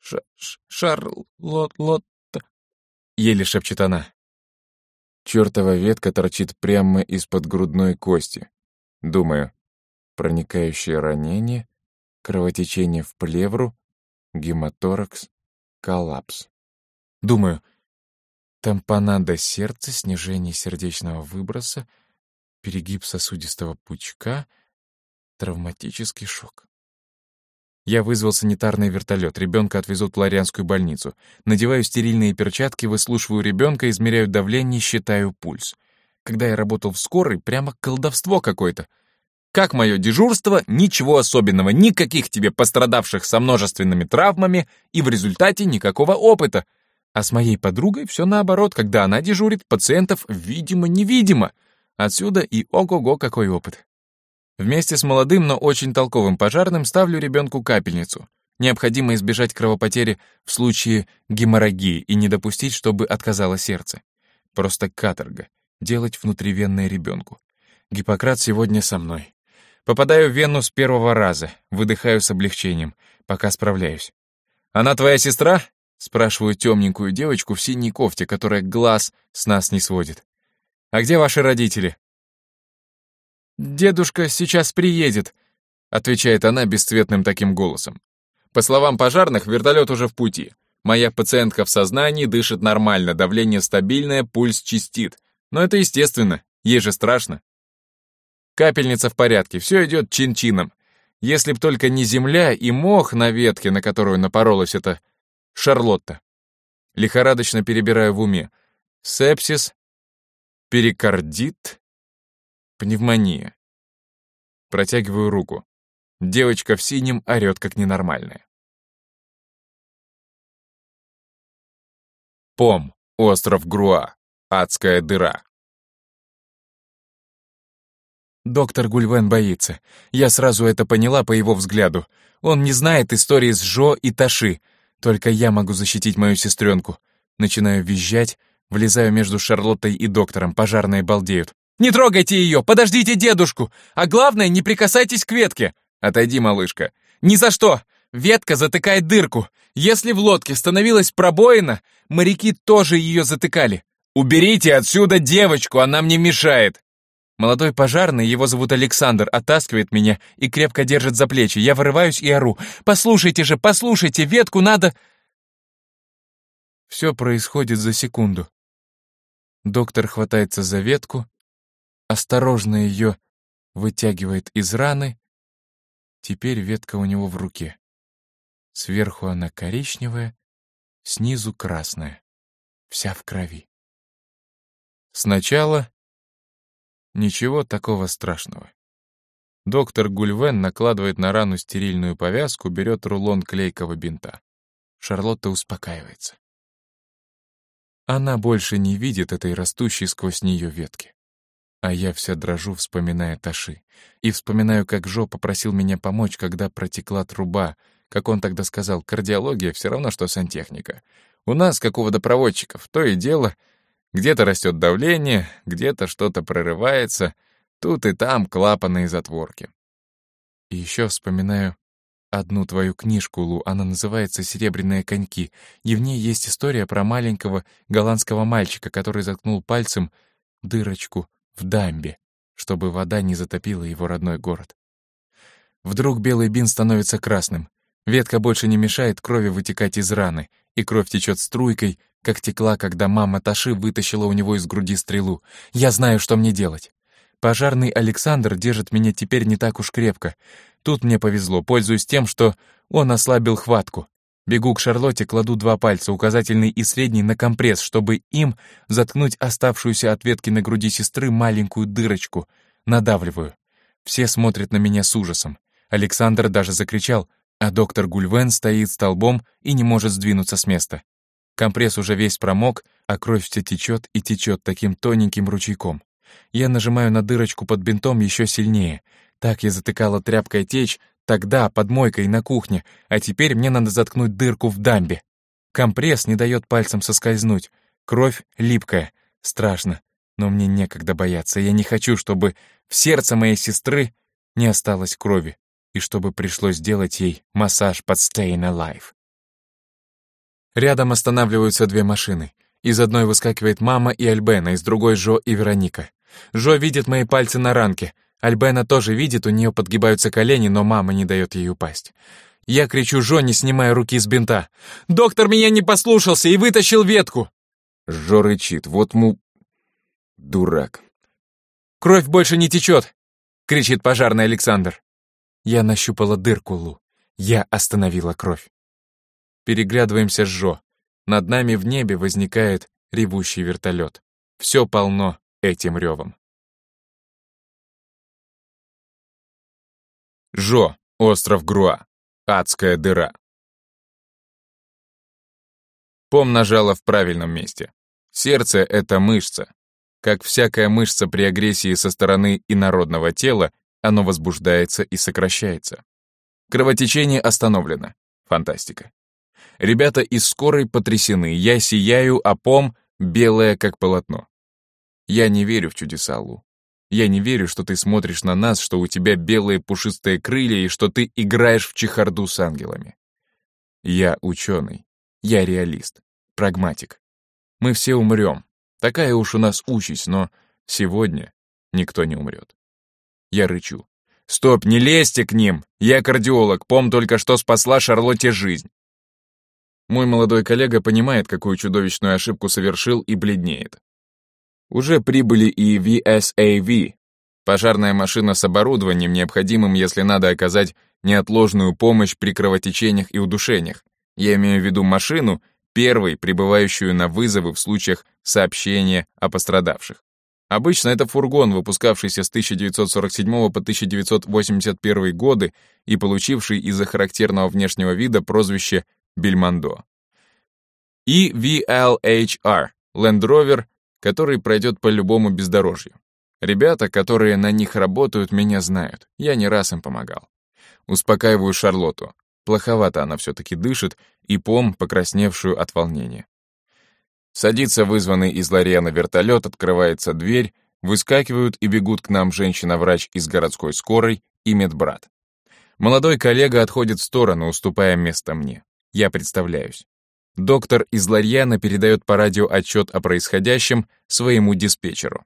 Ш Шарлотта, еле шепчет она. Чёртова ветка торчит прямо из-под грудной кости. Думаю, проникающее ранение, кровотечение в плевру, гематоракс, коллапс. Думаю, тампонада сердца, снижение сердечного выброса, перегиб сосудистого пучка, травматический шок. Я вызвал санитарный вертолет, ребенка отвезут в Лорианскую больницу. Надеваю стерильные перчатки, выслушиваю ребенка, измеряю давление, считаю пульс. Когда я работал в скорой, прямо колдовство какое-то. Как мое дежурство, ничего особенного, никаких тебе пострадавших со множественными травмами и в результате никакого опыта. А с моей подругой все наоборот, когда она дежурит, пациентов видимо-невидимо. Отсюда и ого-го какой опыт. Вместе с молодым, но очень толковым пожарным ставлю ребенку капельницу. Необходимо избежать кровопотери в случае геморрагии и не допустить, чтобы отказало сердце. Просто каторга. Делать внутривенное ребенку. Гиппократ сегодня со мной. Попадаю в вену с первого раза, выдыхаю с облегчением, пока справляюсь. «Она твоя сестра?» — спрашиваю темненькую девочку в синей кофте, которая глаз с нас не сводит. «А где ваши родители?» «Дедушка сейчас приедет», — отвечает она бесцветным таким голосом. По словам пожарных, вертолет уже в пути. Моя пациентка в сознании, дышит нормально, давление стабильное, пульс чистит. Но это естественно, ей же страшно. Капельница в порядке, все идет чин-чином. Если б только не земля и мох на ветке, на которую напоролась эта Шарлотта. Лихорадочно перебираю в уме. Сепсис, перикардит, Пневмония. Протягиваю руку. Девочка в синем орёт как ненормальная. Пом. Остров Груа. Адская дыра. Доктор Гульвен боится. Я сразу это поняла по его взгляду. Он не знает истории с Жо и Таши. Только я могу защитить мою сестренку. Начинаю визжать, влезаю между Шарлоттой и доктором, пожарные балдеют. «Не трогайте ее! Подождите дедушку! А главное, не прикасайтесь к ветке!» «Отойди, малышка!» «Ни за что! Ветка затыкает дырку! Если в лодке становилась пробоина, моряки тоже ее затыкали!» «Уберите отсюда девочку, она мне мешает!» Молодой пожарный, его зовут Александр, оттаскивает меня и крепко держит за плечи. Я вырываюсь и ору. «Послушайте же, послушайте, ветку надо...» Все происходит за секунду. Доктор хватается за ветку, осторожно ее вытягивает из раны. Теперь ветка у него в руке. Сверху она коричневая, снизу красная, вся в крови. Сначала ничего такого страшного. Доктор Гульвен накладывает на рану стерильную повязку, берет рулон клейкого бинта. Шарлотта успокаивается. Она больше не видит этой растущей сквозь нее ветки. А я вся дрожу, вспоминая Таши. И вспоминаю, как Жо попросил меня помочь, когда протекла труба. Как он тогда сказал, кардиология все равно, что сантехника. У нас, как у водопроводчиков, то и дело. Где-то растет давление, где-то что-то прорывается. Тут и там клапаны и затворки. И еще вспоминаю одну твою книжку, Лу. Она называется «Серебряные коньки». И в ней есть история про маленького голландского мальчика, который заткнул пальцем дырочку в дамбе, чтобы вода не затопила его родной город. Вдруг белый бин становится красным. Ветка больше не мешает крови вытекать из раны, и кровь течет струйкой, как текла, когда мама Таши вытащила у него из груди стрелу. Я знаю, что мне делать. Пожарный Александр держит меня теперь не так уж крепко. Тут мне повезло, пользуюсь тем, что он ослабил хватку. Бегу к Шарлотте, кладу два пальца, указательный и средний, на компресс, чтобы им заткнуть оставшуюся от ветки на груди сестры маленькую дырочку. Надавливаю. Все смотрят на меня с ужасом. Александр даже закричал, а доктор Гульвен стоит столбом и не может сдвинуться с места. Компресс уже весь промок, а кровь все течет и течет таким тоненьким ручейком. Я нажимаю на дырочку под бинтом еще сильнее. Так я затыкала тряпкой течь, тогда под мойкой на кухне, а теперь мне надо заткнуть дырку в дамбе. Компресс не дает пальцам соскользнуть. Кровь липкая. Страшно. Но мне некогда бояться. Я не хочу, чтобы в сердце моей сестры не осталось крови и чтобы пришлось сделать ей массаж под Staying Alive. Рядом останавливаются две машины. Из одной выскакивает мама и Альбена, из другой Жо и Вероника. Жо видит мои пальцы на ранке. Альбена тоже видит, у нее подгибаются колени, но мама не дает ей упасть. Я кричу Жо, не снимая руки с бинта. «Доктор меня не послушался и вытащил ветку!» Жо рычит. Вот му... Дурак. «Кровь больше не течет!» — кричит пожарный Александр. Я нащупала дырку Лу. Я остановила кровь. Переглядываемся с Жо. Над нами в небе возникает ревущий вертолет. Все полно этим ревом. Жо, остров Груа. Адская дыра. Пом нажала в правильном месте. Сердце — это мышца. Как всякая мышца при агрессии со стороны инородного тела, оно возбуждается и сокращается. Кровотечение остановлено. Фантастика. Ребята из скорой потрясены. Я сияю, а пом белая, как полотно. Я не верю в чудеса, Лу. Я не верю, что ты смотришь на нас, что у тебя белые пушистые крылья и что ты играешь в чехарду с ангелами. Я ученый. Я реалист. Прагматик. Мы все умрем. Такая уж у нас участь, но сегодня никто не умрет. Я рычу. «Стоп, не лезьте к ним! Я кардиолог, пом только что спасла Шарлотте жизнь!» Мой молодой коллега понимает, какую чудовищную ошибку совершил и бледнеет. Уже прибыли и VSAV, пожарная машина с оборудованием, необходимым, если надо оказать неотложную помощь при кровотечениях и удушениях. Я имею в виду машину, первой, прибывающую на вызовы в случаях сообщения о пострадавших. Обычно это фургон, выпускавшийся с 1947 по 1981 годы и получивший из-за характерного внешнего вида прозвище «Бельмондо». И VLHR — Land Rover, который пройдет по любому бездорожью. Ребята, которые на них работают, меня знают. Я не раз им помогал. Успокаиваю Шарлотту. Плоховато она все-таки дышит, и пом, покрасневшую от волнения. Садится вызванный из Лориана вертолет, открывается дверь, выскакивают и бегут к нам женщина-врач из городской скорой и медбрат. Молодой коллега отходит в сторону, уступая место мне. Я представляюсь. Доктор из Ларьяна передает по радио отчет о происходящем своему диспетчеру.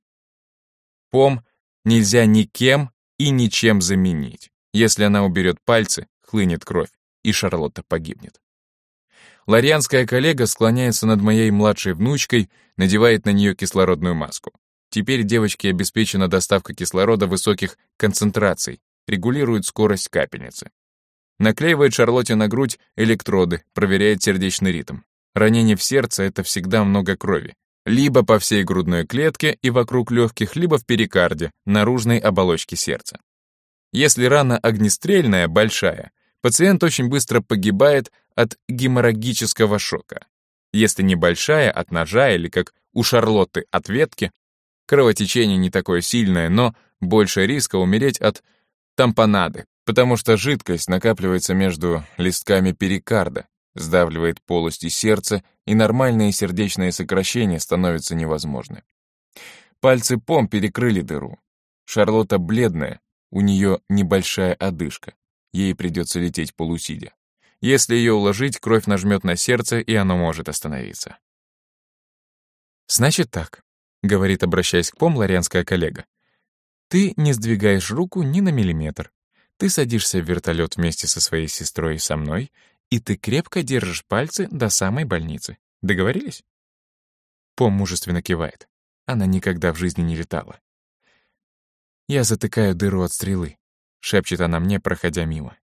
Пом нельзя никем и ничем заменить. Если она уберет пальцы, хлынет кровь, и Шарлотта погибнет. Ларианская коллега склоняется над моей младшей внучкой, надевает на нее кислородную маску. Теперь девочке обеспечена доставка кислорода высоких концентраций, регулирует скорость капельницы. Наклеивает Шарлотте на грудь электроды, проверяет сердечный ритм. Ранение в сердце — это всегда много крови. Либо по всей грудной клетке и вокруг легких, либо в перикарде, наружной оболочке сердца. Если рана огнестрельная, большая, пациент очень быстро погибает от геморрагического шока. Если небольшая, от ножа или, как у Шарлотты, от ветки, кровотечение не такое сильное, но больше риска умереть от тампонады, потому что жидкость накапливается между листками перикарда, сдавливает полости сердца, и нормальные сердечные сокращения становятся невозможны. Пальцы Пом перекрыли дыру. Шарлотта бледная, у нее небольшая одышка. Ей придется лететь полусидя. Если ее уложить, кровь нажмет на сердце, и оно может остановиться. «Значит так», — говорит, обращаясь к Пом, ларианская коллега. «Ты не сдвигаешь руку ни на миллиметр. Ты садишься в вертолет вместе со своей сестрой и со мной, и ты крепко держишь пальцы до самой больницы. Договорились?» Пом мужественно кивает. Она никогда в жизни не летала. «Я затыкаю дыру от стрелы», — шепчет она мне, проходя мимо.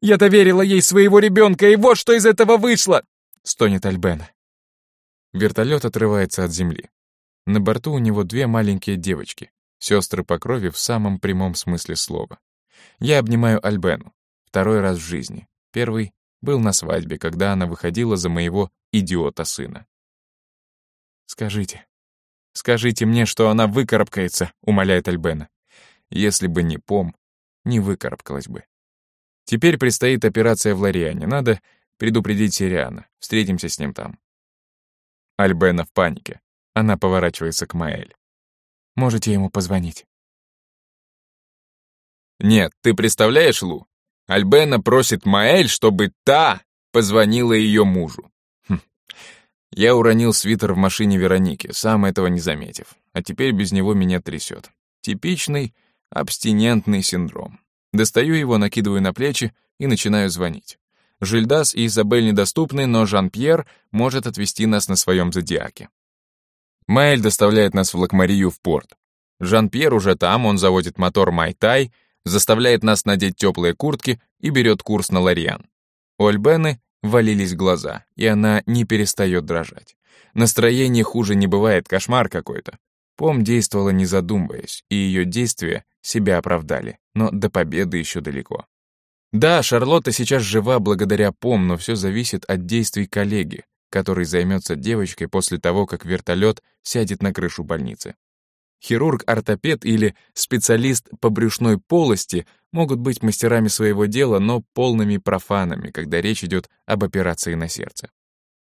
«Я доверила ей своего ребенка, и вот что из этого вышло!» — стонет Альбена. Вертолет отрывается от земли. На борту у него две маленькие девочки, сестры по крови в самом прямом смысле слова. Я обнимаю Альбену. Второй раз в жизни. Первый был на свадьбе, когда она выходила за моего идиота-сына. «Скажите, скажите мне, что она выкарабкается», — умоляет Альбена. Если бы не пом, не выкарабкалась бы. Теперь предстоит операция в Лориане. Надо предупредить Сириана. Встретимся с ним там. Альбена в панике. Она поворачивается к Маэль. Можете ему позвонить. Нет, ты представляешь, Лу? Альбена просит Маэль, чтобы та позвонила ее мужу. Хм. Я уронил свитер в машине Вероники, сам этого не заметив. А теперь без него меня трясет. Типичный абстинентный синдром. Достаю его, накидываю на плечи и начинаю звонить. Жильдас и Изабель недоступны, но Жан-Пьер может отвезти нас на своем зодиаке. Майль доставляет нас в Лакмарию в порт. Жан-Пьер уже там, он заводит мотор Майтай, заставляет нас надеть теплые куртки и берет курс на Лориан. У Альбены валились глаза, и она не перестает дрожать. Настроение хуже не бывает, кошмар какой-то. Пом действовала не задумываясь, и ее действия себя оправдали, но до победы еще далеко. Да, Шарлотта сейчас жива благодаря Пом, но все зависит от действий коллеги, который займется девочкой после того, как вертолет сядет на крышу больницы. Хирург-ортопед или специалист по брюшной полости могут быть мастерами своего дела, но полными профанами, когда речь идет об операции на сердце.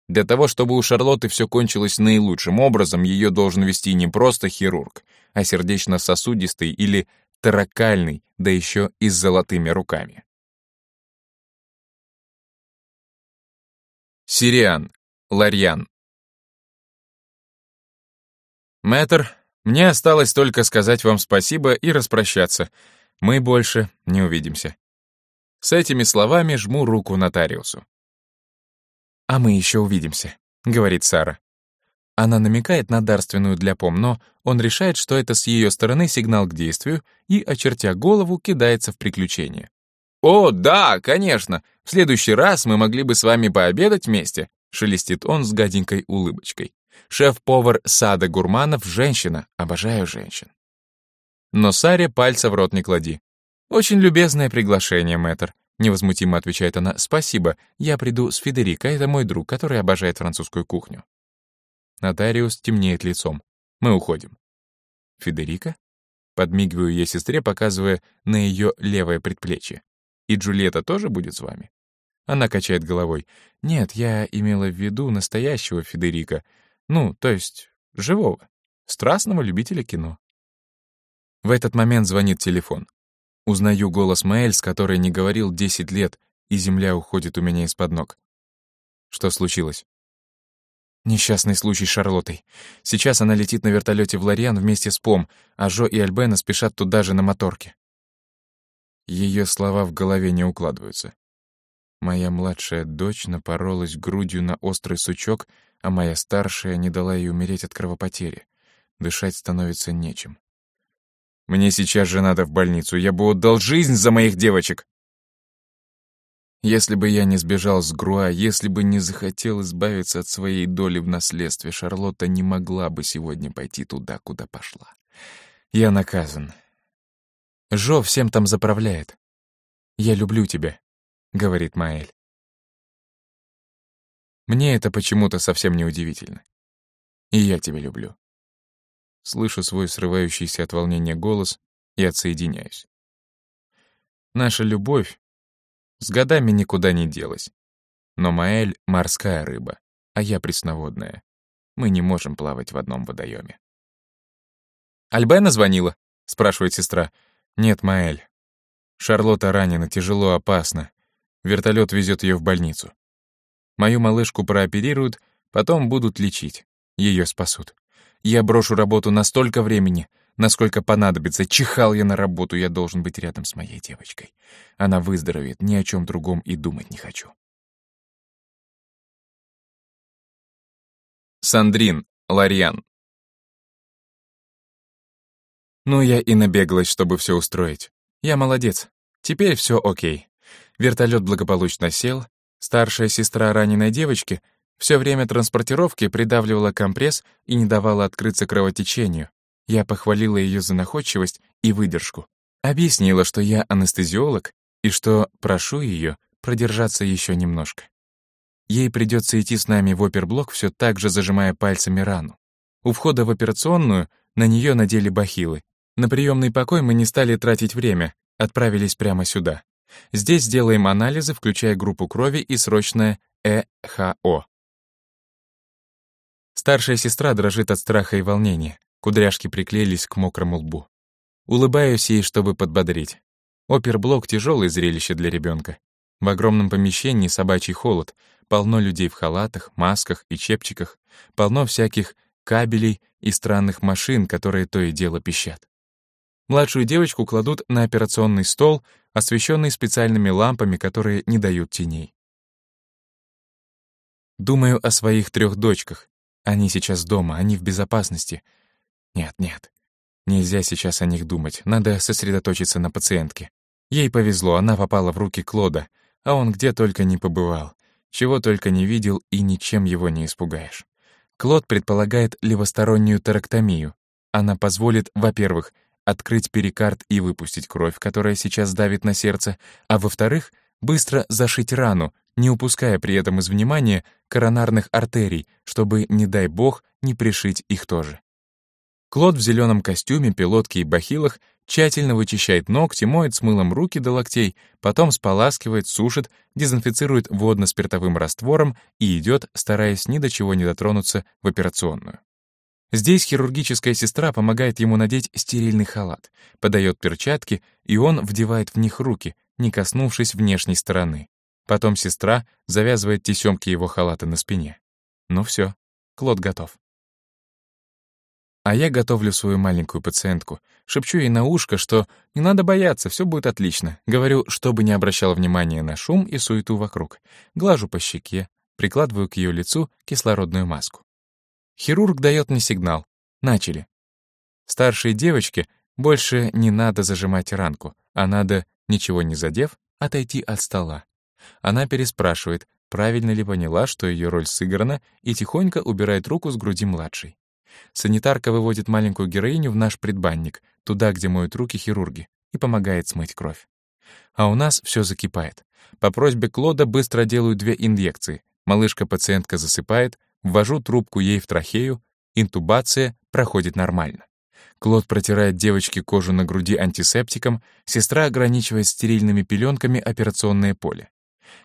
Для того, чтобы у Шарлотты все кончилось наилучшим образом, ее должен вести не просто хирург, а сердечно-сосудистый или таракальный, да еще и с золотыми руками. Сириан, Ларьян. Мэтр, мне осталось только сказать вам спасибо и распрощаться. Мы больше не увидимся. С этими словами жму руку нотариусу. «А мы еще увидимся», — говорит Сара. Она намекает на дарственную для пом, но он решает, что это с ее стороны сигнал к действию и, очертя голову, кидается в приключение. «О, да, конечно! В следующий раз мы могли бы с вами пообедать вместе», — шелестит он с гаденькой улыбочкой. «Шеф-повар сада гурманов — женщина. Обожаю женщин». Но Саре пальца в рот не клади. «Очень любезное приглашение, мэтр. Невозмутимо отвечает она, «Спасибо, я приду с Федерико, это мой друг, который обожает французскую кухню». Нотариус темнеет лицом. Мы уходим. «Федерико?» Подмигиваю я сестре, показывая на ее левое предплечье. «И Джульетта тоже будет с вами?» Она качает головой. «Нет, я имела в виду настоящего Федерика. Ну, то есть, живого, страстного любителя кино». В этот момент звонит телефон. Узнаю голос Маэль, с которой не говорил 10 лет, и земля уходит у меня из-под ног. Что случилось? Несчастный случай с Шарлоттой. Сейчас она летит на вертолете в Лориан вместе с Пом, а Жо и Альбена спешат туда же на моторке. Ее слова в голове не укладываются. Моя младшая дочь напоролась грудью на острый сучок, а моя старшая не дала ей умереть от кровопотери. Дышать становится нечем. Мне сейчас же надо в больницу, я бы отдал жизнь за моих девочек. Если бы я не сбежал с Груа, если бы не захотел избавиться от своей доли в наследстве, Шарлотта не могла бы сегодня пойти туда, куда пошла. Я наказан. Жо всем там заправляет. «Я люблю тебя», — говорит Маэль. Мне это почему-то совсем не удивительно. И я тебя люблю. Слышу свой срывающийся от волнения голос и отсоединяюсь. Наша любовь с годами никуда не делась. Но Маэль — морская рыба, а я пресноводная. Мы не можем плавать в одном водоеме. «Альбена звонила?» — спрашивает сестра. «Нет, Маэль. Шарлотта ранена, тяжело, опасно. Вертолет везет ее в больницу. Мою малышку прооперируют, потом будут лечить. Ее спасут. Я брошу работу на столько времени, насколько понадобится. Чихал я на работу, я должен быть рядом с моей девочкой. Она выздоровеет, ни о чем другом и думать не хочу. Сандрин, Лариан. Ну, я и набеглась, чтобы все устроить. Я молодец. Теперь все окей. Вертолет благополучно сел, Старшая сестра раненой девочки все время транспортировки придавливала компресс и не давала открыться кровотечению. Я похвалила ее за находчивость и выдержку. Объяснила, что я анестезиолог и что прошу ее продержаться еще немножко. Ей придется идти с нами в оперблок, все так же зажимая пальцами рану. У входа в операционную на нее надели бахилы. На приемный покой мы не стали тратить время, отправились прямо сюда. Здесь сделаем анализы, включая группу крови и срочное ЭХО. Старшая сестра дрожит от страха и волнения. Кудряшки приклеились к мокрому лбу. Улыбаюсь ей, чтобы подбодрить. Оперблок — тяжелое зрелище для ребенка. В огромном помещении собачий холод, полно людей в халатах, масках и чепчиках, полно всяких кабелей и странных машин, которые то и дело пищат. Младшую девочку кладут на операционный стол, освещенный специальными лампами, которые не дают теней. Думаю о своих трех дочках. Они сейчас дома, они в безопасности. Нет, нет, нельзя сейчас о них думать, надо сосредоточиться на пациентке. Ей повезло, она попала в руки Клода, а он где только не побывал, чего только не видел и ничем его не испугаешь. Клод предполагает левостороннюю тарактомию. Она позволит, во-первых, открыть перикард и выпустить кровь, которая сейчас давит на сердце, а во-вторых, быстро зашить рану, не упуская при этом из внимания коронарных артерий, чтобы, не дай бог, не пришить их тоже. Клод в зеленом костюме, пилотке и бахилах тщательно вычищает ногти, моет с мылом руки до локтей, потом споласкивает, сушит, дезинфицирует водно-спиртовым раствором и идет, стараясь ни до чего не дотронуться, в операционную. Здесь хирургическая сестра помогает ему надеть стерильный халат, подает перчатки, и он вдевает в них руки, не коснувшись внешней стороны. Потом сестра завязывает тесемки его халата на спине. Ну все, Клод готов. А я готовлю свою маленькую пациентку. Шепчу ей на ушко, что не надо бояться, все будет отлично. Говорю, чтобы не обращала внимания на шум и суету вокруг. Глажу по щеке, прикладываю к ее лицу кислородную маску. Хирург дает мне сигнал. Начали. Старшей девочке больше не надо зажимать ранку, а надо, ничего не задев, отойти от стола. Она переспрашивает, правильно ли поняла, что ее роль сыграна, и тихонько убирает руку с груди младшей. Санитарка выводит маленькую героиню в наш предбанник, туда, где моют руки хирурги, и помогает смыть кровь. А у нас все закипает. По просьбе Клода быстро делаю две инъекции. Малышка-пациентка засыпает, ввожу трубку ей в трахею, интубация проходит нормально. Клод протирает девочке кожу на груди антисептиком, сестра ограничивает стерильными пеленками операционное поле.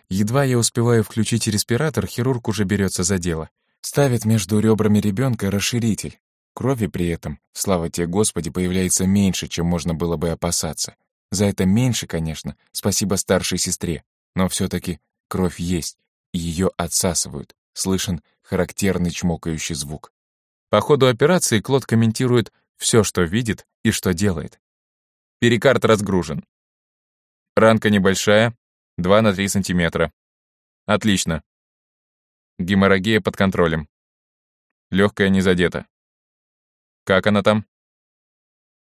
Едва я успеваю включить респиратор, хирург уже берется за дело. Ставит между ребрами ребенка расширитель. Крови при этом, слава тебе Господи, появляется меньше, чем можно было бы опасаться. За это меньше, конечно, спасибо старшей сестре, но все таки кровь есть, и ее отсасывают. Слышен характерный чмокающий звук. По ходу операции Клод комментирует все, что видит и что делает. Перикард разгружен. Ранка небольшая, 2 на 3 сантиметра. Отлично. Геморрагия под контролем. Легкая не задета. Как она там?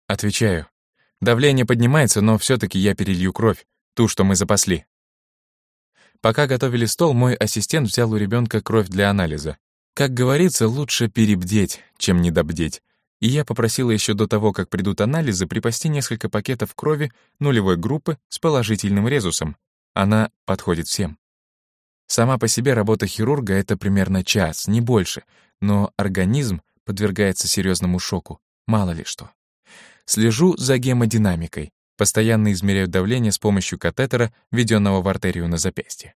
Отвечаю. Давление поднимается, но все таки я перелью кровь, ту, что мы запасли. Пока готовили стол, мой ассистент взял у ребенка кровь для анализа. Как говорится, лучше перебдеть, чем недобдеть. И я попросила еще до того, как придут анализы, припасти несколько пакетов крови нулевой группы с положительным резусом. Она подходит всем. Сама по себе работа хирурга — это примерно час, не больше, но организм подвергается серьезному шоку, мало ли что. Слежу за гемодинамикой, постоянно измеряю давление с помощью катетера, введенного в артерию на запястье.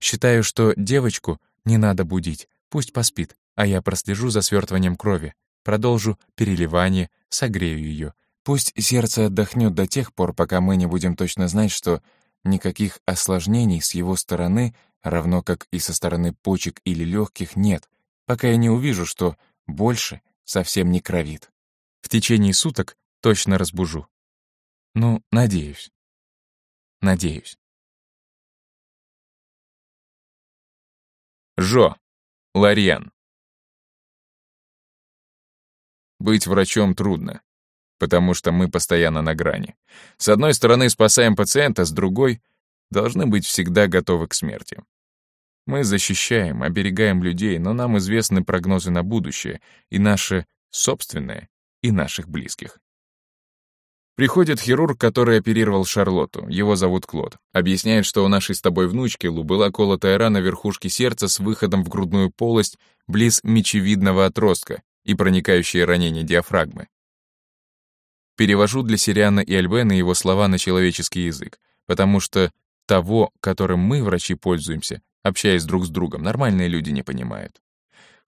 Считаю, что девочку не надо будить, пусть поспит, а я прослежу за свертыванием крови, продолжу переливание, согрею ее. Пусть сердце отдохнет до тех пор, пока мы не будем точно знать, что никаких осложнений с его стороны равно как и со стороны почек или легких, нет, пока я не увижу, что больше совсем не кровит. В течение суток точно разбужу. Ну, надеюсь. Надеюсь. Жо. Ларьян. Быть врачом трудно, потому что мы постоянно на грани. С одной стороны спасаем пациента, с другой — должны быть всегда готовы к смерти. Мы защищаем, оберегаем людей, но нам известны прогнозы на будущее, и наше собственное, и наших близких. Приходит хирург, который оперировал Шарлотту. Его зовут Клод. Объясняет, что у нашей с тобой внучки Лу была колотая рана верхушки сердца с выходом в грудную полость близ мечевидного отростка и проникающее ранение диафрагмы. Перевожу для Сириана и Альбена его слова на человеческий язык, потому что того, которым мы, врачи, пользуемся, общаясь друг с другом, нормальные люди не понимают.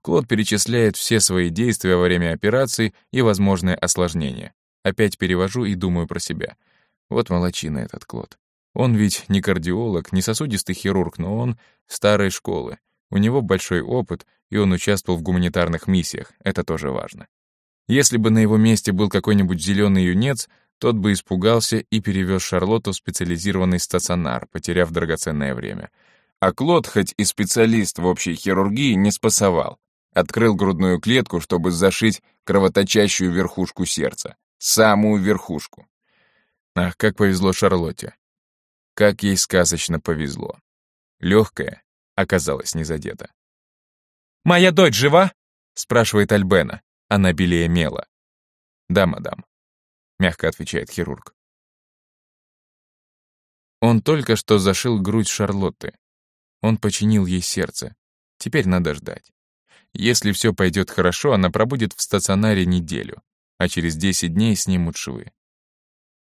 Клод перечисляет все свои действия во время операции и возможные осложнения. Опять перевожу и думаю про себя. Вот молочина этот Клод. Он ведь не кардиолог, не сосудистый хирург, но он старой школы. У него большой опыт, и он участвовал в гуманитарных миссиях. Это тоже важно. Если бы на его месте был какой-нибудь зеленый юнец, тот бы испугался и перевез Шарлотту в специализированный стационар, потеряв драгоценное время. А Клод, хоть и специалист в общей хирургии, не спасовал. Открыл грудную клетку, чтобы зашить кровоточащую верхушку сердца самую верхушку. Ах, как повезло Шарлотте. Как ей сказочно повезло. Легкая оказалась не задета. «Моя дочь жива?» — спрашивает Альбена. Она белее мела. «Да, мадам», — мягко отвечает хирург. Он только что зашил грудь Шарлотты. Он починил ей сердце. Теперь надо ждать. Если все пойдет хорошо, она пробудет в стационаре неделю а через 10 дней снимут швы.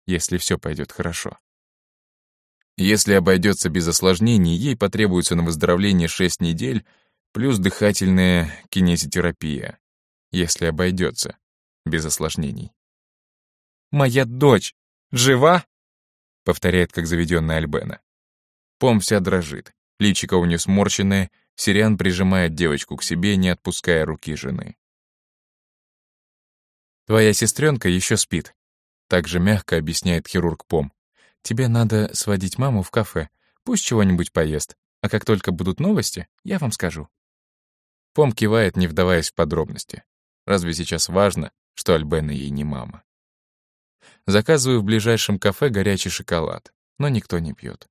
Если все пойдет хорошо. Если обойдется без осложнений, ей потребуется на выздоровление 6 недель плюс дыхательная кинезитерапия. Если обойдется без осложнений. «Моя дочь жива?» — повторяет, как заведенная Альбена. Пом вся дрожит, личико у нее сморщенное, Сириан прижимает девочку к себе, не отпуская руки жены. Твоя сестренка еще спит. Также мягко объясняет хирург Пом. Тебе надо сводить маму в кафе. Пусть чего-нибудь поест. А как только будут новости, я вам скажу. Пом кивает, не вдаваясь в подробности. Разве сейчас важно, что Альбена ей не мама? Заказываю в ближайшем кафе горячий шоколад, но никто не пьет.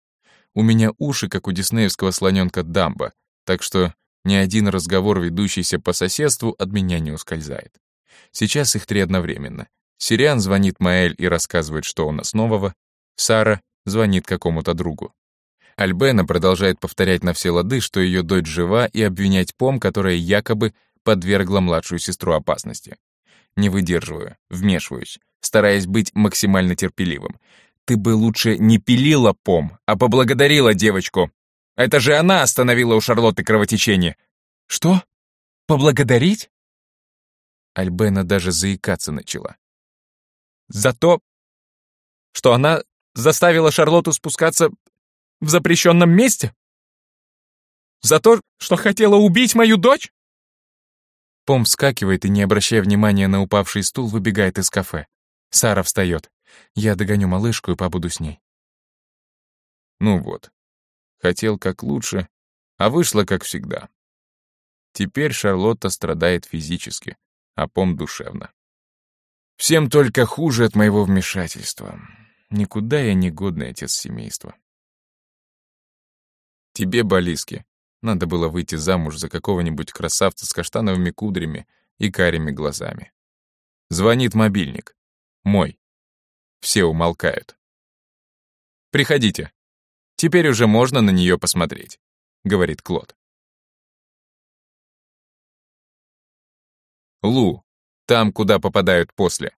У меня уши, как у диснеевского слоненка Дамба, так что ни один разговор, ведущийся по соседству, от меня не ускользает. Сейчас их три одновременно. Сириан звонит Маэль и рассказывает, что у нас нового. Сара звонит какому-то другу. Альбена продолжает повторять на все лады, что ее дочь жива, и обвинять Пом, которая якобы подвергла младшую сестру опасности. Не выдерживаю, вмешиваюсь, стараясь быть максимально терпеливым. Ты бы лучше не пилила Пом, а поблагодарила девочку. Это же она остановила у Шарлотты кровотечение. Что? Поблагодарить? Альбена даже заикаться начала. «За то, что она заставила Шарлотту спускаться в запрещенном месте? За то, что хотела убить мою дочь?» Пом вскакивает и, не обращая внимания на упавший стул, выбегает из кафе. Сара встает. Я догоню малышку и побуду с ней. Ну вот. Хотел как лучше, а вышло как всегда. Теперь Шарлотта страдает физически, а пом душевно. Всем только хуже от моего вмешательства. Никуда я не годный отец семейства. Тебе, Балиски, надо было выйти замуж за какого-нибудь красавца с каштановыми кудрями и карими глазами. Звонит мобильник. Мой. Все умолкают. «Приходите. Теперь уже можно на нее посмотреть», — говорит Клод. Лу, там, куда попадают после.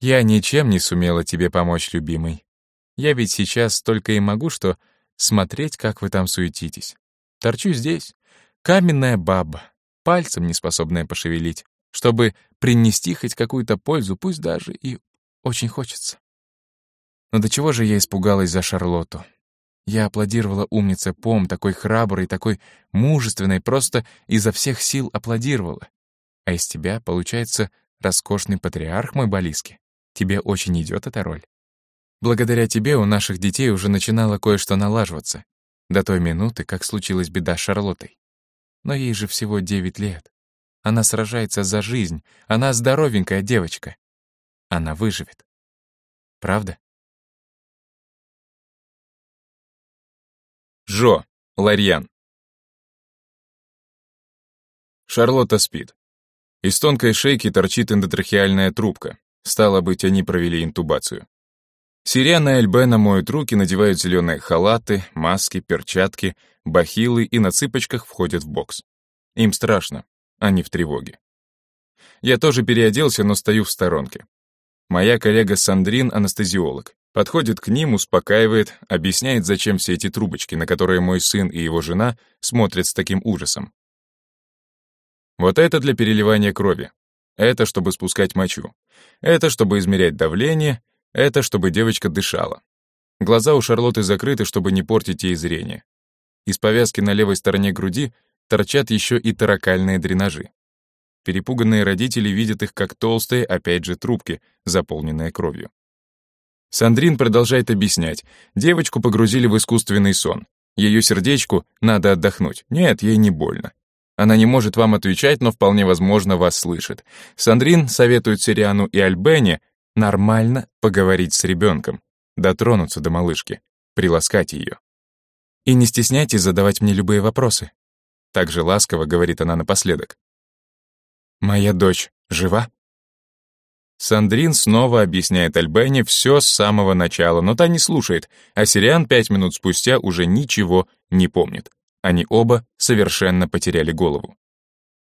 Я ничем не сумела тебе помочь, любимый. Я ведь сейчас только и могу что смотреть, как вы там суетитесь. Торчу здесь, каменная баба, пальцем не способная пошевелить, чтобы принести хоть какую-то пользу, пусть даже и очень хочется. Но до чего же я испугалась за Шарлотту? Я аплодировала умнице Пом, такой храброй, такой мужественной, просто изо всех сил аплодировала. А из тебя, получается, роскошный патриарх, мой Балиски. Тебе очень идет эта роль. Благодаря тебе у наших детей уже начинало кое-что налаживаться. До той минуты, как случилась беда с Шарлоттой. Но ей же всего девять лет. Она сражается за жизнь. Она здоровенькая девочка. Она выживет. Правда? Жо, Ларьян. Шарлотта спит. Из тонкой шейки торчит эндотрахеальная трубка. Стало быть, они провели интубацию. Сириана и Альбена моют руки, надевают зеленые халаты, маски, перчатки, бахилы и на цыпочках входят в бокс. Им страшно, они в тревоге. Я тоже переоделся, но стою в сторонке. Моя коллега Сандрин — анестезиолог. Подходит к ним, успокаивает, объясняет, зачем все эти трубочки, на которые мой сын и его жена смотрят с таким ужасом. Вот это для переливания крови. Это чтобы спускать мочу. Это чтобы измерять давление. Это чтобы девочка дышала. Глаза у Шарлотты закрыты, чтобы не портить ей зрение. Из повязки на левой стороне груди торчат еще и таракальные дренажи. Перепуганные родители видят их как толстые, опять же, трубки, заполненные кровью. Сандрин продолжает объяснять. Девочку погрузили в искусственный сон. Ее сердечку надо отдохнуть. Нет, ей не больно. Она не может вам отвечать, но вполне возможно вас слышит. Сандрин советует Сириану и Альбене нормально поговорить с ребенком, дотронуться до малышки, приласкать ее. И не стесняйтесь задавать мне любые вопросы. Так же ласково говорит она напоследок. «Моя дочь жива?» Сандрин снова объясняет Альбене все с самого начала, но та не слушает, а Сириан пять минут спустя уже ничего не помнит. Они оба совершенно потеряли голову.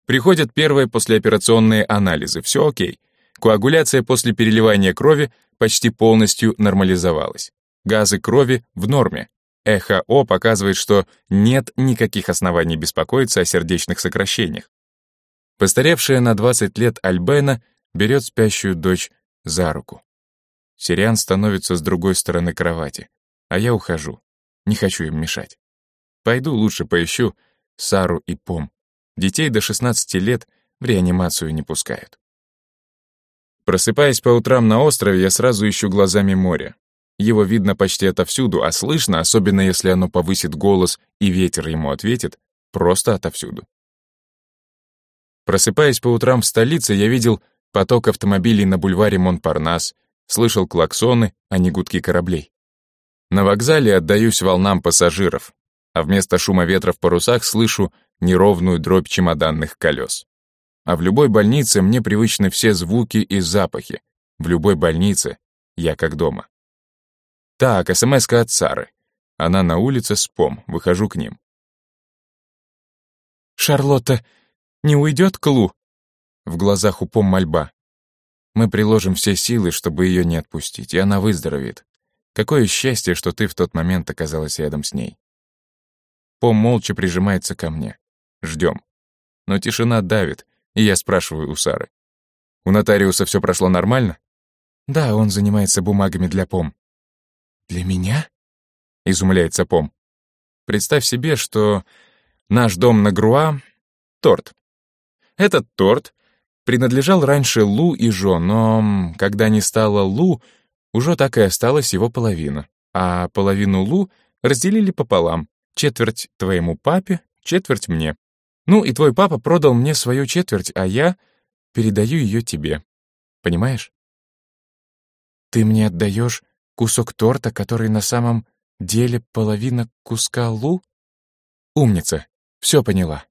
Приходят первые послеоперационные анализы, все окей. Коагуляция после переливания крови почти полностью нормализовалась. Газы крови в норме. ЭХО показывает, что нет никаких оснований беспокоиться о сердечных сокращениях. Постаревшая на 20 лет Альбена берет спящую дочь за руку. Сириан становится с другой стороны кровати, а я ухожу. Не хочу им мешать. Пойду лучше поищу Сару и Пом. Детей до 16 лет в реанимацию не пускают. Просыпаясь по утрам на острове, я сразу ищу глазами море. Его видно почти отовсюду, а слышно, особенно если оно повысит голос и ветер ему ответит, просто отовсюду. Просыпаясь по утрам в столице, я видел поток автомобилей на бульваре Монпарнас, слышал клаксоны, а не гудки кораблей. На вокзале отдаюсь волнам пассажиров, а вместо шума ветра в парусах слышу неровную дробь чемоданных колес. А в любой больнице мне привычны все звуки и запахи. В любой больнице я как дома. Так, смс от Сары. Она на улице с Пом, выхожу к ним. «Шарлотта не уйдет к Лу?» В глазах у Пом мольба. Мы приложим все силы, чтобы ее не отпустить, и она выздоровеет. Какое счастье, что ты в тот момент оказалась рядом с ней. Пом молча прижимается ко мне. Ждем. Но тишина давит, и я спрашиваю у Сары. У нотариуса все прошло нормально? Да, он занимается бумагами для Пом. Для меня? Изумляется Пом. Представь себе, что наш дом на Груа — торт. Этот торт принадлежал раньше Лу и Жо, но когда не стало Лу, уже так и осталась его половина, а половину Лу разделили пополам. Четверть твоему папе, четверть мне. Ну и твой папа продал мне свою четверть, а я передаю ее тебе. Понимаешь? Ты мне отдаешь кусок торта, который на самом деле половина куска лу? Умница, все поняла.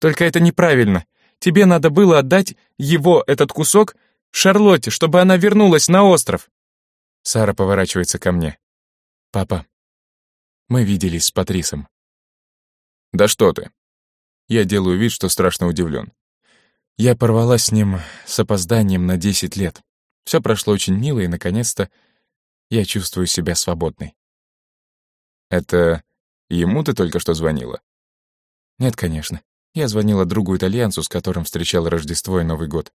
Только это неправильно. Тебе надо было отдать его, этот кусок, Шарлотте, чтобы она вернулась на остров. Сара поворачивается ко мне. Папа, мы виделись с Патрисом. Да что ты? Я делаю вид, что страшно удивлен. Я порвала с ним с опозданием на 10 лет. Все прошло очень мило, и, наконец-то, я чувствую себя свободной. Это ему ты только что звонила? Нет, конечно. Я звонила другу итальянцу, с которым встречала Рождество и Новый год.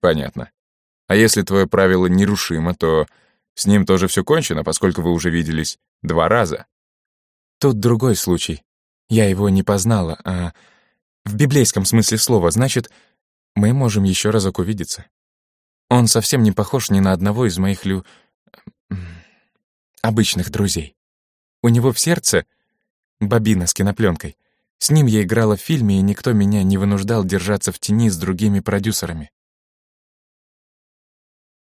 Понятно. А если твое правило нерушимо, то с ним тоже все кончено, поскольку вы уже виделись два раза. Тут другой случай. Я его не познала, а в библейском смысле слова, значит, мы можем еще разок увидеться. Он совсем не похож ни на одного из моих лю... обычных друзей. У него в сердце бобина с кинопленкой. С ним я играла в фильме, и никто меня не вынуждал держаться в тени с другими продюсерами.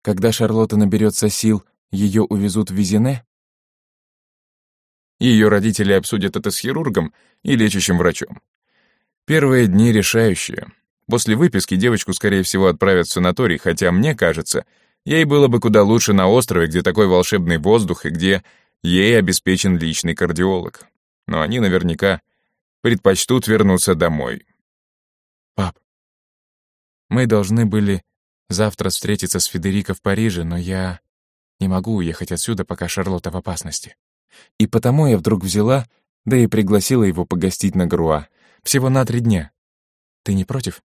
Когда Шарлотта наберется сил, ее увезут в Визине? Ее родители обсудят это с хирургом и лечащим врачом. Первые дни решающие. После выписки девочку, скорее всего, отправят в санаторий, хотя, мне кажется, ей было бы куда лучше на острове, где такой волшебный воздух и где ей обеспечен личный кардиолог. Но они наверняка предпочтут вернуться домой. Пап, мы должны были завтра встретиться с Федерико в Париже, но я не могу уехать отсюда, пока Шарлотта в опасности. И потому я вдруг взяла, да и пригласила его погостить на Груа. Всего на три дня. Ты не против?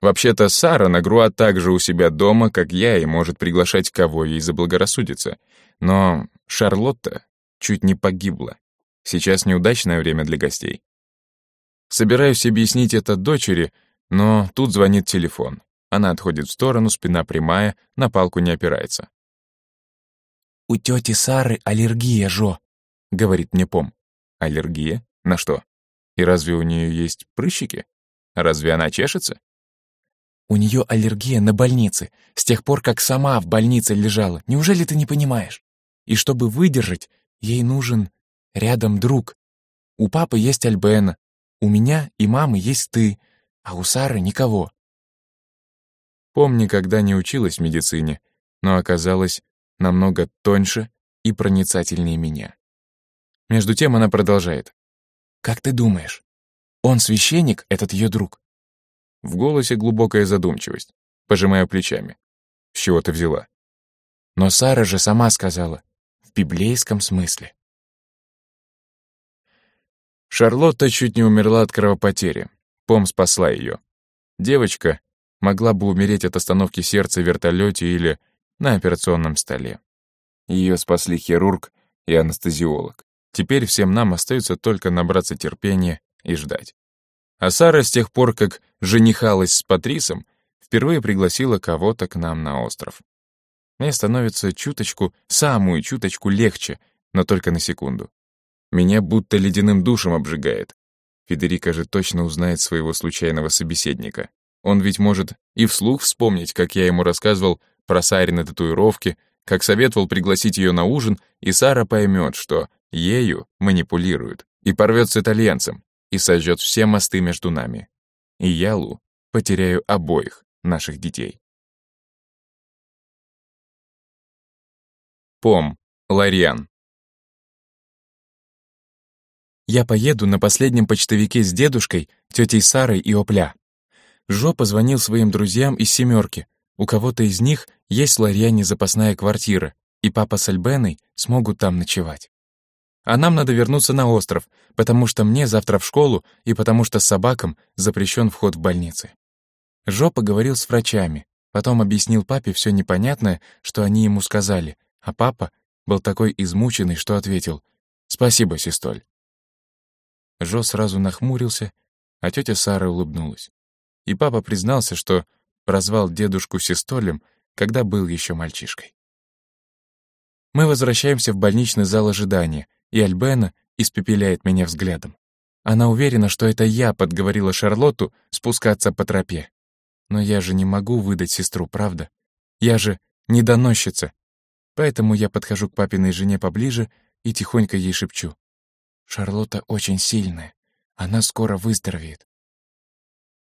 Вообще-то Сара на Груа также у себя дома, как я, и может приглашать кого ей заблагорассудится. Но Шарлотта чуть не погибла. Сейчас неудачное время для гостей. Собираюсь объяснить это дочери, но тут звонит телефон. Она отходит в сторону, спина прямая, на палку не опирается. «У тети Сары аллергия, Жо», — говорит мне Пом. «Аллергия? На что? И разве у нее есть прыщики? Разве она чешется?» «У нее аллергия на больнице, с тех пор, как сама в больнице лежала. Неужели ты не понимаешь? И чтобы выдержать, ей нужен Рядом друг. У папы есть Альбена, у меня и мамы есть ты, а у Сары никого. Помни, когда не училась медицине, но оказалась намного тоньше и проницательнее меня. Между тем она продолжает. «Как ты думаешь, он священник, этот ее друг?» В голосе глубокая задумчивость. Пожимаю плечами. С чего ты взяла? Но Сара же сама сказала, в библейском смысле. Шарлотта чуть не умерла от кровопотери. Пом спасла ее. Девочка могла бы умереть от остановки сердца в вертолете или на операционном столе. Ее спасли хирург и анестезиолог. Теперь всем нам остается только набраться терпения и ждать. А Сара с тех пор, как женихалась с Патрисом, впервые пригласила кого-то к нам на остров. Мне становится чуточку, самую чуточку легче, но только на секунду. Меня будто ледяным душем обжигает. Федерико же точно узнает своего случайного собеседника. Он ведь может и вслух вспомнить, как я ему рассказывал про Сарины татуировки, как советовал пригласить ее на ужин, и Сара поймет, что ею манипулируют, и порвет с итальянцем, и сожжет все мосты между нами. И я, Лу, потеряю обоих наших детей. Пом, Лариан. Я поеду на последнем почтовике с дедушкой, тетей Сарой и Опля. Жо позвонил своим друзьям из «семерки». У кого-то из них есть в Ларьяне запасная квартира, и папа с Альбеной смогут там ночевать. А нам надо вернуться на остров, потому что мне завтра в школу и потому что собакам запрещен вход в больницы. Жо поговорил с врачами, потом объяснил папе все непонятное, что они ему сказали, а папа был такой измученный, что ответил «Спасибо, сестоль». Жо сразу нахмурился, а тетя Сара улыбнулась. И папа признался, что прозвал дедушку Систолем, когда был еще мальчишкой. Мы возвращаемся в больничный зал ожидания, и Альбена испепеляет меня взглядом. Она уверена, что это я подговорила Шарлотту спускаться по тропе. Но я же не могу выдать сестру, правда? Я же недоносчица. Поэтому я подхожу к папиной жене поближе и тихонько ей шепчу. Шарлотта очень сильная. Она скоро выздоровеет.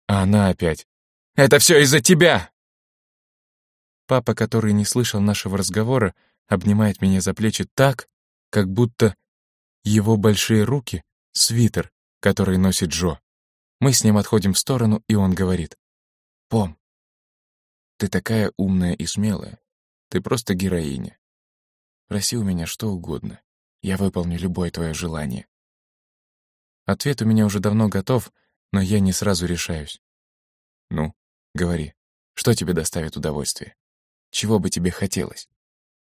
А она опять. «Это все из-за тебя!» Папа, который не слышал нашего разговора, обнимает меня за плечи так, как будто его большие руки — свитер, который носит Джо. Мы с ним отходим в сторону, и он говорит. «Пом, ты такая умная и смелая. Ты просто героиня. Проси у меня что угодно. Я выполню любое твое желание. Ответ у меня уже давно готов, но я не сразу решаюсь. Ну, говори, что тебе доставит удовольствие? Чего бы тебе хотелось?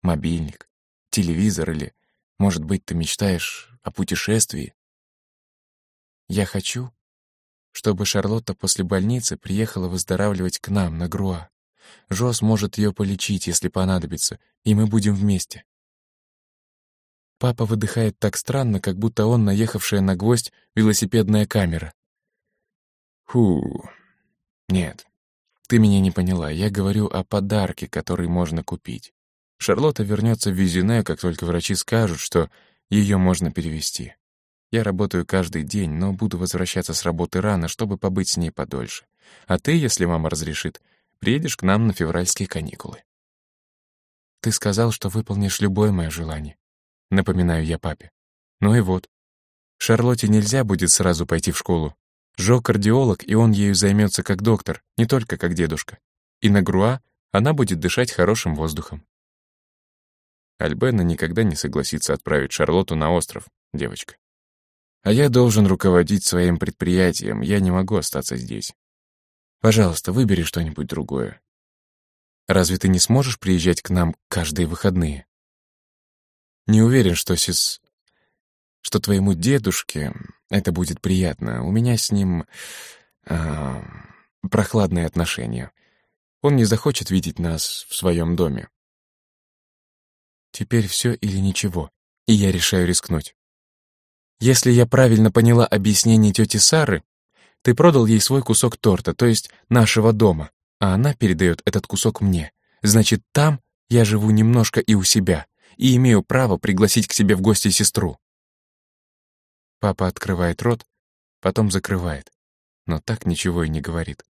Мобильник, телевизор или, может быть, ты мечтаешь о путешествии? Я хочу, чтобы Шарлотта после больницы приехала выздоравливать к нам на Груа. Жо сможет ее полечить, если понадобится, и мы будем вместе. Папа выдыхает так странно, как будто он наехавшая на гвоздь велосипедная камера. Фу. Нет, ты меня не поняла. Я говорю о подарке, который можно купить. Шарлотта вернется в Визюне, как только врачи скажут, что ее можно перевести. Я работаю каждый день, но буду возвращаться с работы рано, чтобы побыть с ней подольше. А ты, если мама разрешит, приедешь к нам на февральские каникулы. Ты сказал, что выполнишь любое мое желание. Напоминаю я папе. Ну и вот. Шарлотте нельзя будет сразу пойти в школу. Жо кардиолог, и он ею займется как доктор, не только как дедушка. И на Груа она будет дышать хорошим воздухом. Альбена никогда не согласится отправить Шарлотту на остров, девочка. А я должен руководить своим предприятием, я не могу остаться здесь. Пожалуйста, выбери что-нибудь другое. Разве ты не сможешь приезжать к нам каждые выходные? Не уверен, что сис... что твоему дедушке это будет приятно. У меня с ним... Э, прохладные отношения. Он не захочет видеть нас в своем доме. Теперь все или ничего, и я решаю рискнуть. Если я правильно поняла объяснение тети Сары, ты продал ей свой кусок торта, то есть нашего дома, а она передает этот кусок мне. Значит, там я живу немножко и у себя, и имею право пригласить к себе в гости сестру. Папа открывает рот, потом закрывает, но так ничего и не говорит.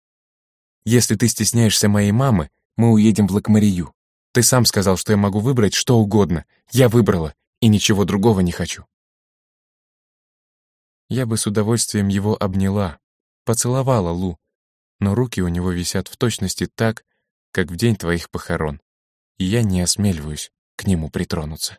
Если ты стесняешься моей мамы, мы уедем в Лакмарию. Ты сам сказал, что я могу выбрать что угодно. Я выбрала, и ничего другого не хочу. Я бы с удовольствием его обняла, Поцеловала Лу, но руки у него висят в точности так, как в день твоих похорон, и я не осмеливаюсь к нему притронуться.